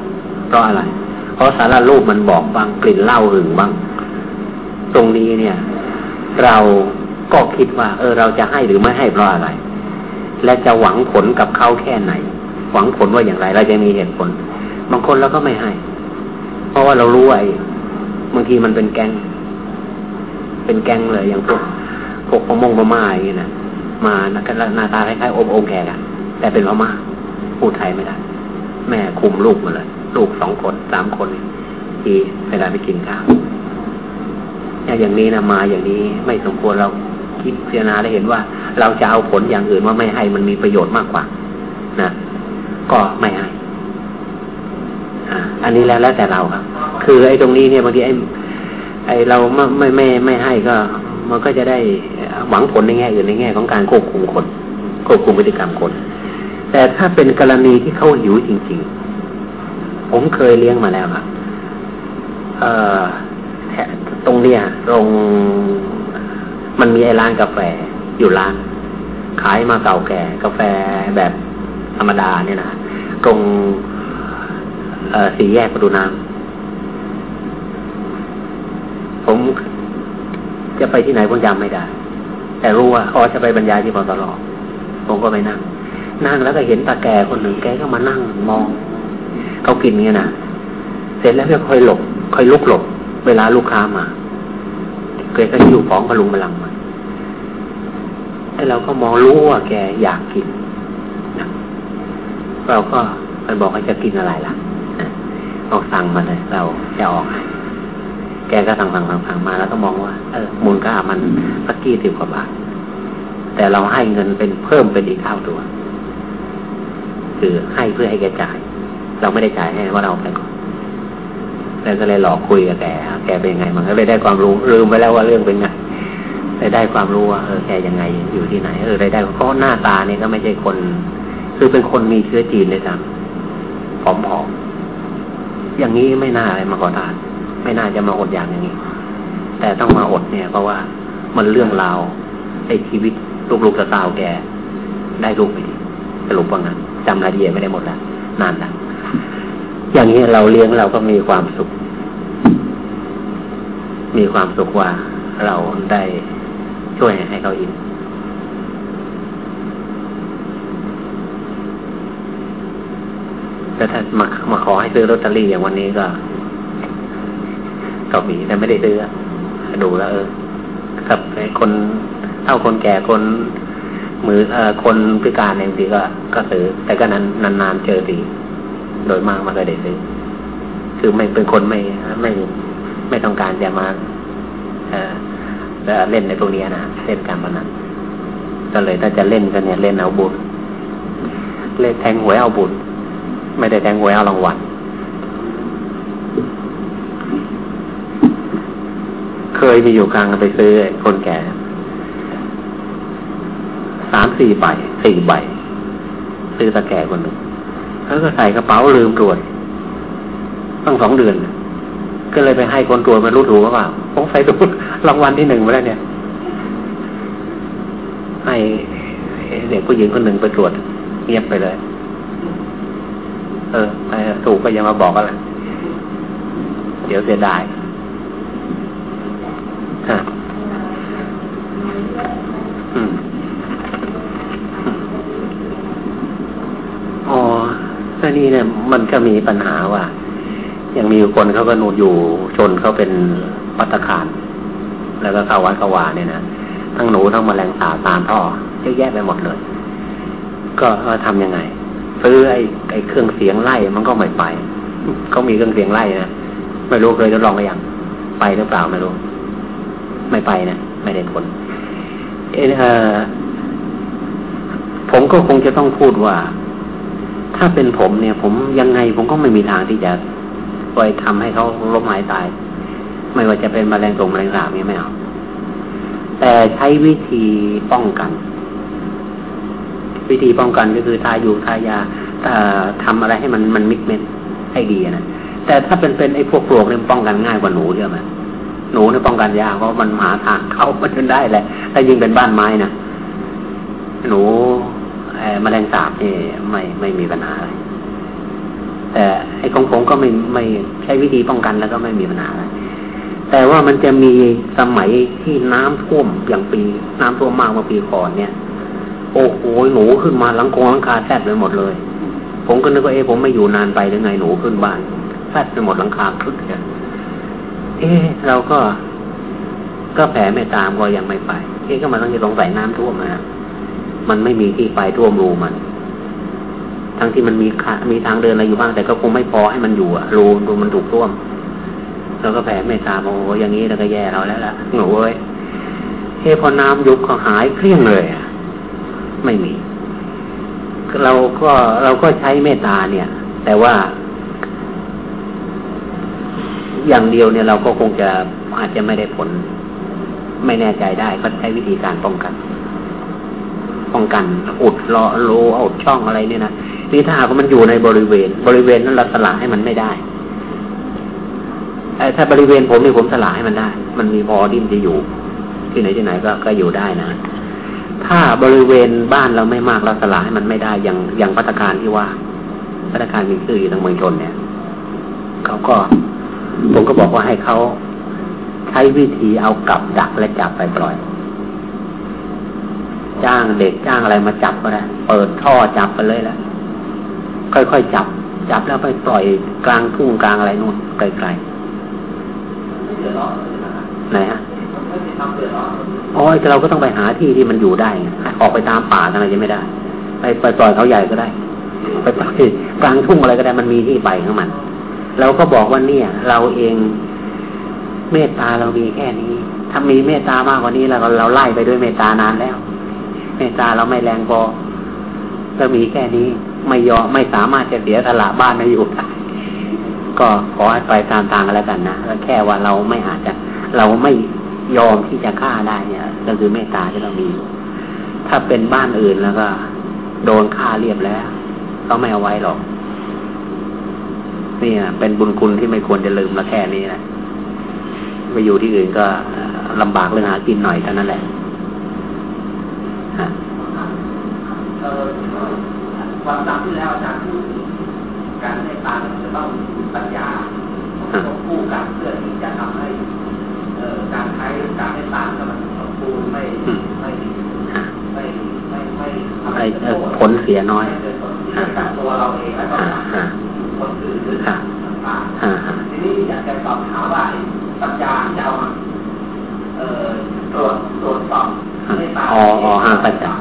เพราะอะไร เพราะสารรูปมันบอกบางกลิ่นเหล้าหึงบ้าง ตรงนี้เนี่ย เราก็คิดว่า เออ เราจะให้หรือไม่ให้เพราะอะไร และจะหวังผลกับเขาแค่ไหน หวังผลว่าอย่างไร เราจะมีเหตุผล บางคนเราก็ไม่ให้ เพราะว่าเรารู้ไอ้บางทีมันเป็นแกง เป็นแกงเลยอย่างพวกพวกพมงพม่าอย่างนี้นะมาหน้าตาคล้ายๆอมองแกกันแต่เป็นพม่าพูดไทยไม่ได้ แม่คุมลูกมาเลย ลูกสองคนสามคนที่เวลาไปกินข้าวอย่างนี้นะมาอย่างนี้ไม่สมควรเราคิดพิจารณาได้เห็นว่า เราจะเอาผลอย่างอื่นว่าไม่ให้มันมีประโยชน์มากกว่านะก็ไม่ให้อันนี้แล้วแล้วแต่เราครับ คือไอ้ตรงนี้เนี่ยบางทีไอ้ไอ้เราไม่ไม่ไม่ไม่ให้ก็ มันก็จะได้หวังผลในแง่อื่นในแง่ของการควบคุมคน ควบคุมพฤติกรรมคน แต่ถ้าเป็นกรณีที่เขาหิวจริง ๆ ผมเคยเลี้ยงมาแล้วครับเอ่อตรงเนี้ยตรงมันมีไอ้ร้านกาแฟอยู่ร้าน ขายมาเก่าแก่ กาแฟแบบธรรมดาเนี่ยนะตรงสี่แยกประตูน้ำผมจะไปที่ไหนผมจำไม่ได้ แต่รู้ว่าเขาจะไปบรรยายที่ปตลอผมก็ไปนั่ง นั่งแล้วก็เห็นตาแก่คนหนึ่งแกก็มานั่งมอง เขากินเงี้ยนะเสร็จแล้วก็ค่อยหลบค่อยลุกหลบ เวลาลูกค้ามาแกก็อยู่ของพลุงพลังมาไอ้เราก็มองรู้ว่าแกอยากกินเราก็ไปบอกให้จะกินอะไรล่ะออกสั่งมาเลยเราจะออกให้แกก็สั่งสั่งสั่งสั่งมาแล้วก็มองว่า เออมูลค่ามันสักกี่สิบกว่าบาทแต่เราให้เงินเป็นเพิ่มเป็นอีกเท่าตัว คือให้เพื่อให้แกจ่าย เราไม่ได้จ่ายให้ว่าเราไปก่อนแล้วก็เลยหลอกคุยกับแกแกเป็นยังไง มันก็เลยได้ความรู้ลืมไปแล้วว่าเรื่องเป็นไงได้ได้ความรู้ว่าเออแกยังไงอยู่ที่ไหน เออได้ได้เพราะหน้าตาเนี่ยก็ไม่ใช่คน คือเป็นคนมีเชื้อจีนเลยจ้ะผอมๆอย่างนี้ไม่น่าอะไรมาขอทาน ไม่น่าจะมาอดอย่างอย่างนี้ แต่ต้องมาอดเนี่ยเพราะว่ามันเรื่องราวในชีวิตลูกๆสาวแก ได้ลูกไปดีสรุปว่างั้นจำรายละเอียดไม่ได้หมดแล้วนานแล้ว อย่างนี้เราเลี้ยงเราก็มีความสุข มีความสุขว่าเราได้ช่วยให้เขาอิ่มแต่ถ้ามามาขอให้ซื้อลอตเตอรี่อย่างวันนี้ก็ก็มีแต่ไม่ได้ซื้อดูแล้ว เออกับคนเท่าคนแก่คนมือเอ่อคนพิการเองทีก็ก็ซื้อแต่ก็นั้นนานๆเจอที โดยมากมันก็ได้ซื้อคือไม่เป็นคนไม่ไม่ไม่ต้องการจะมาเอ่อเล่นในพวกนี้นะเล่นการพนันก็เลยถ้าจะเล่นกันเนี่ยเล่นเอาบุญเล่นแทงหวยเอาบุญไม่ได้แทงหวยเอารางวัลเคยมีอยู่ครั้งไปซื้อคนแก่สามสี่ใบสี่ใบซื้อตะแก่คนหนึ่ง แล้วก็ใส่กระเป๋าลืมตรวจตั้งสองเดือน ก็เลยไปให้คนตรวจมารู้ถูกว่าผมใส่ตัวรางวัลที่หนึ่งมาแล้วเนี่ย ให้เด็กผู้หญิงคนหนึ่งไปตรวจเงียบไปเลย เออถูกก็ยังมาบอกอะไรเดี๋ยวเสียดายอ๋อแล้ว นี่เนี่ย มันก็มีปัญหาว่า ยังมีคนเขาก็นูอยู่ชนเขาเป็นวัตคารแล้วก็เข้าวัดกวาเนี่ยนะทั้งหนูทั้งแมลงสาบตามท่อเยอะแยะไปหมดเลย ก็ทำยังไงซื้อไอ้ไอ้เครื่องเสียงไล่มันก็ไม่ไปเขามีเครื่องเสียงไล่นะไม่รู้เคยทดลองหรือยังไปหรือเปล่าไม่รู้ ไม่ไปนะไม่ได้ผลเออผมก็คงจะต้องพูดว่า ถ้าเป็นผมเนี่ย ผมยังไงผมก็ไม่มีทางที่จะปล่อยทำให้เขาล้มหายตาย ไม่ว่าจะเป็นมแมลงตรงมแมลงสาบนี่ไม่เอาแต่ใช้วิธีป้องกัน วิธีป้องกันก็คือทาอยู่ทายาทำอะไรให้มันมันมิกเม็ดให้ดีนะแต่ถ้าเป็นเป็นไอ้พวกปลวกเนี่ยป้องกันง่ายกว่าหนูเยอะไหมหนูเนี่ยป้องกันยากเพราะมันหาทางเข้ามันจนได้แหละถ้ายิ่งเป็นบ้านไม้นะหนู แมลงสาบนี่ไม่ไม่มีปัญหาอะไรแต่ไอ้ของผมก็ไม่ไม่ใช้วิธีป้องกันแล้วก็ไม่มีปัญหาอะไรแต่ว่ามันจะมีสมัยที่น้ำท่วมอย่างปี น้ำท่วมมากเมื่อปีก่อนเนี่ย โอ้โหหนูขึ้นมาหลังกงหลังคาแทบไปหมดเลย ผมก็นึกว่าเอ๊ะผมไม่อยู่นานไปหรือไงหนูขึ้นบ้านแทบไปหมดหลังคาคึกเนี่ยเอ๊เราก็ ก็แผ่ไม่ตามก็ยังไม่ไปเอ๊ก็มาต้องจะสงสัยน้ำท่วมนะ มันไม่มีที่ไปท่วมรูมัน ทั้งที่มันมีมีทางเดินอะไรอยู่บ้าง แต่ก็คงไม่พอให้มันอยู่อะรูรูมันถูกท่วมเราก็แผ่เมตตาโอ้อย่างนี้เราก็แย่เราแล้วล่ะหนูเอ้ยเฮ้พอน้ำยุบก็หายเคลี่ยงเลยอะไม่มีเราก็เราก็ใช้เมตตาเนี่ย แต่ว่า อย่างเดียวเนี่ยเราก็คงจะอาจจะไม่ได้ผล ไม่แน่ใจได้ก็ใช้วิธีการป้องกัน ป้องกัน อุดรอโลเอาช่องอะไรเนี่ยนะนี่ถ้าหากมันอยู่ในบริเวณ บริเวณนั้นเราสละให้มันไม่ได้ถ้าบริเวณผมนี่ผมสลายให้มันได้ มันมีพอที่มันจะอยู่ ที่ไหนที่ไหนก็ก็อยู่ได้นะ ถ้าบริเวณบ้านเราไม่มากเราสลายให้มันไม่ได้ อย่างอย่างพัตการที่ว่าพัตการมีชื่ออยู่ทางเมืองชนเนี่ยเขาก็ ผมก็บอกว่าให้เขาใช้วิธีเอากลับดักและจับไปปล่อย จ้างเด็กจ้างอะไรมาจับก็ได้เปิดท่อจับไปเลยแล้วค่อยๆจับ จับแล้วไปปล่อยกลางทุ่งกลางอะไรนู่นไกลๆไหนฮะอ๋อเราก็ต้องไปหาที่ที่มันอยู่ได้ ออกไปตามป่าอะไรยังไม่ได้ ไปไปปล่อยเขาใหญ่ก็ได้ ไปปล่อยกลางทุ่งอะไรก็ได้มันมีที่ไปของมัน เราก็บอกว่าเนี่ย เราเองเมตตาเรามีแค่นี้ ถ้ามีเมตตามากกว่านี้เราเราไล่ไปด้วยเมตตานานแล้ว เมตตาเราไม่แรงพอก็มีแค่นี้ไม่ยอมไม่สามารถจะเสียสละบ้านมาอยู่ได้ก็ขอให้ไปตามทางกันแล้วกันนะแล้วแค่ว่าเราไม่อาจจะ เราไม่ยอมที่จะฆ่าได้เนี่ยก็คือเมตตาที่เรามี ถ้าเป็นบ้านอื่นแล้วก็ โดนฆ่าเรียบแล้วเขาไม่เอาไว้หรอกนี่เป็นบุญคุณที่ไม่ควรจะลืมละแค่นี้นะไปอยู่ที่อื่นก็ลำบากเรื่องหากินหน่อยเท่านั้นแหละ ความตามที่แล้วอาจารย์พูดการให้ตาจะต้องปัญญาต้องคู่กันเพื่อที่จะทำให้การใช้การให้ตามมันสมบูรณ์ไม่ไม่ไม่ไม่ไม่ทำให้ผลเสียน้อยตัวเราเองแล้วก็คนอื่นหรือต่างทีนี้อยากจะสอบถามว่าปัญญาจะเอามา ตรวจตรวจสอบให้ตามอ๋ออ๋อปัญญา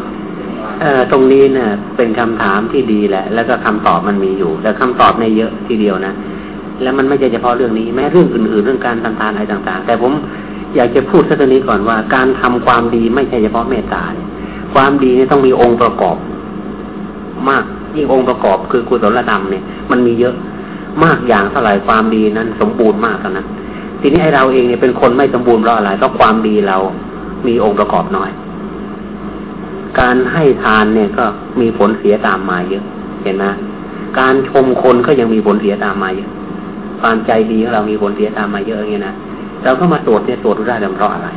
เออตรงนี้เนี่ยเป็นคำถามที่ดีแหละ แล้วก็คำตอบมันมีอยู่ แต่คำตอบในเยอะทีเดียวนะ แล้วมันไม่ใช่เฉพาะเรื่องนี้ แม้เรื่องอื่นๆเรื่องการทำทานอะไรต่าง ๆ แต่ผมอยากจะพูดสักนี้ก่อนว่า การทำความดีไม่ใช่เฉพาะเมตตา ความดีนี่ต้องมีองค์ประกอบ มากยิ่งองค์ประกอบคือกุศลธรรมเนี่ย มันมีเยอะมากอย่างเท่าไหร่ความดีนั้น สมบูรณ์มากเท่านั้น ทีนี้ไอเราเองเนี่ยเป็นคนไม่สมบูรณ์เพราะอะไรเพราะความดีเรามีองค์ประกอบน้อย การให้ทานเนี่ยก็มีผลเสียตามมาเยอะ เห็นไหมการชมคนก็ยังมีผลเสียตามมาเยอะ ความใจดีของเรามีผลเสียตามมาเยอะอย่างนี้นะเราก็มาตรวจเนี่ยตรวจได้เพราะอะไร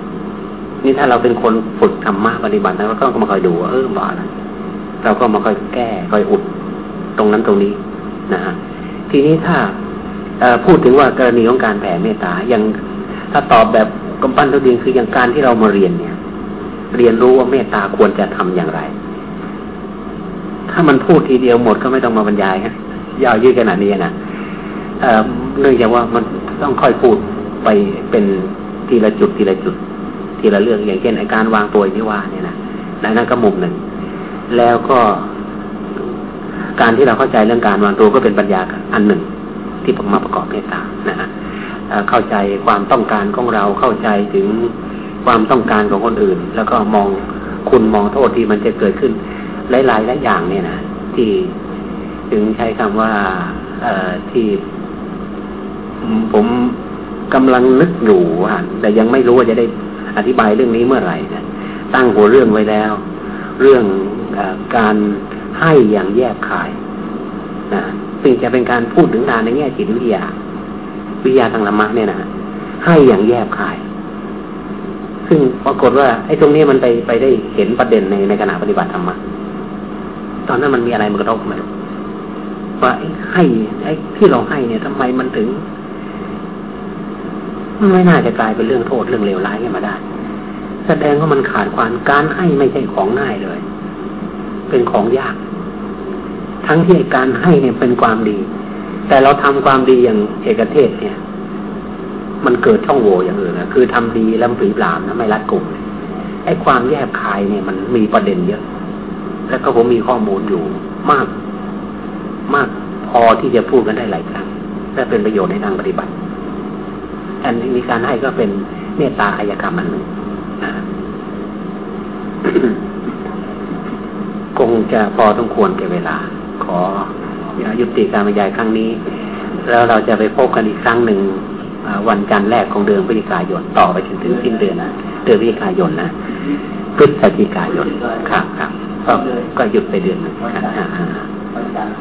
นี่ถ้าเราเป็นคนฝึกธรรมะปฏิบัติเราก็ต้องมาคอยดูว่าเออเพราอะไรเราก็มาคอยแก้คอยอุด ตรงนั้นตรงนี้นะฮะทีนี้ถ้า พูดถึงว่ากรณีของการแผ่เมตตาอย่างถ้าตอบแบบกำปั้นตัวเดียงคืออย่างการที่เรามาเรียนเนี่ย เรียนรู้ว่าเมตตาควรจะทำอย่างไร ถ้ามันพูดทีเดียวหมดก็ไม่ต้องมาบรรยายฮะยาวยืดขนาดนี้นะเนื่องจากว่ามันต้องค่อยพูดไปเป็นทีละจุดทีละจุด ทีละเรื่องอย่างเช่นการวางตัวที่ว่าเนี่ยนะนั่นก็มุมหนึ่ง แล้วก็ การที่เราเข้าใจเรื่องการวางตัวก็เป็นปัญญาอันหนึ่ง ที่ผมมาประกอบเมตตานะฮะเข้าใจความต้องการของเราเข้าใจถึงความต้องการของคนอื่น แล้วก็มองคุณมองโทษที่มันจะเกิดขึ้นหลายๆหลายอย่างเนี่ยนะที่ถึงใช้คำว่าเออที่ ผมกำลังนึกอยู่ว่าแต่ยังไม่รู้ว่าจะได้อธิบายเรื่องนี้เมื่อไหร่นะตั้งหัวเรื่องไว้แล้ว เรื่องอการให้อย่างแยกขายนะ ซึ่งจะเป็นการพูดถึงงานในแง่จิตวิทยา วิทยาทางธรรมะเนี่ยนะให้อย่างแยบขาย ซึ่งปรากฏว่าไอ้ตรงนี้มันไปไปได้เห็นประเด็นในในขณะปฏิบัติธรรมะตอนนั้นมันมีอะไรมากระทบไหมว่าให้ไอ้ที่เราให้เนี่ยทำไมมันถึงไม่น่าจะกลายเป็นเรื่องโทษเรื่องเลวร้ายขึ้นมาได้ แสดงว่ามันขาดความการให้ไม่ใช่ของง่ายเลย เป็นของยาก ทั้งที่การให้เนี่ยเป็นความดี แต่เราทำความดีอย่างเอกเทศเนี่ย มันเกิดช่องโหว่อย่างอื่นนะคือทำดีแล้วผีปลามนะไม่รัดกลุ่มไอ้ความแยบคายเนี่ยมันมีประเด็นเยอะ แล้วก็ผมมีข้อมูลอยู่มาก มากพอที่จะพูดกันได้หลายครั้งและเป็นประโยชน์ในทางปฏิบัติ อันนี้มีการให้ก็เป็นเมตตาอายกรรมอันหนึ่งนะคงจะพอต้องควรแก่เวลา ขอยุติการบรรยายครั้งนี้ แล้วเราจะไปพบกันอีกครั้งหนึ่งวันจันทร์แรกของเดือนพฤศจิกายนต่อไปจนถึงสิ้นเดือนนะเดือนพฤศจิกายนนะพฤศจิกายนครับครับก็ก็หยุดไปเดือนนึง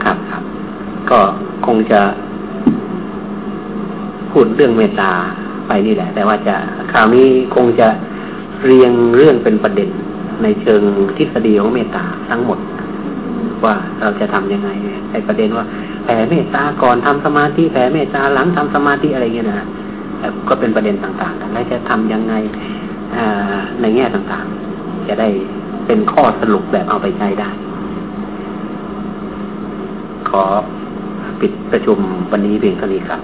ครับครับ ก็คงจะพูดเรื่องเมตตาไปนี่แหละ แต่ว่าจะคราวนี้คงจะเรียงเรื่องเป็นประเด็นในเชิงทฤษฎีของเมตตาทั้งหมด ว่าเราจะทํำยังไงไอ้ประเด็นว่าแผ่เมตตาก่อนทำสมาธิแผ่เมตตาหลังทำสมาธิอะไรเงี้ยนะก็เป็นประเด็นต่างๆกันแล้วจะทำยังไงในแง่ต่างๆ จะได้เป็นข้อสรุปแบบเอาไปใช้ได้ ขอปิดประชุมวันนี้เพียงเท่านี้ครับ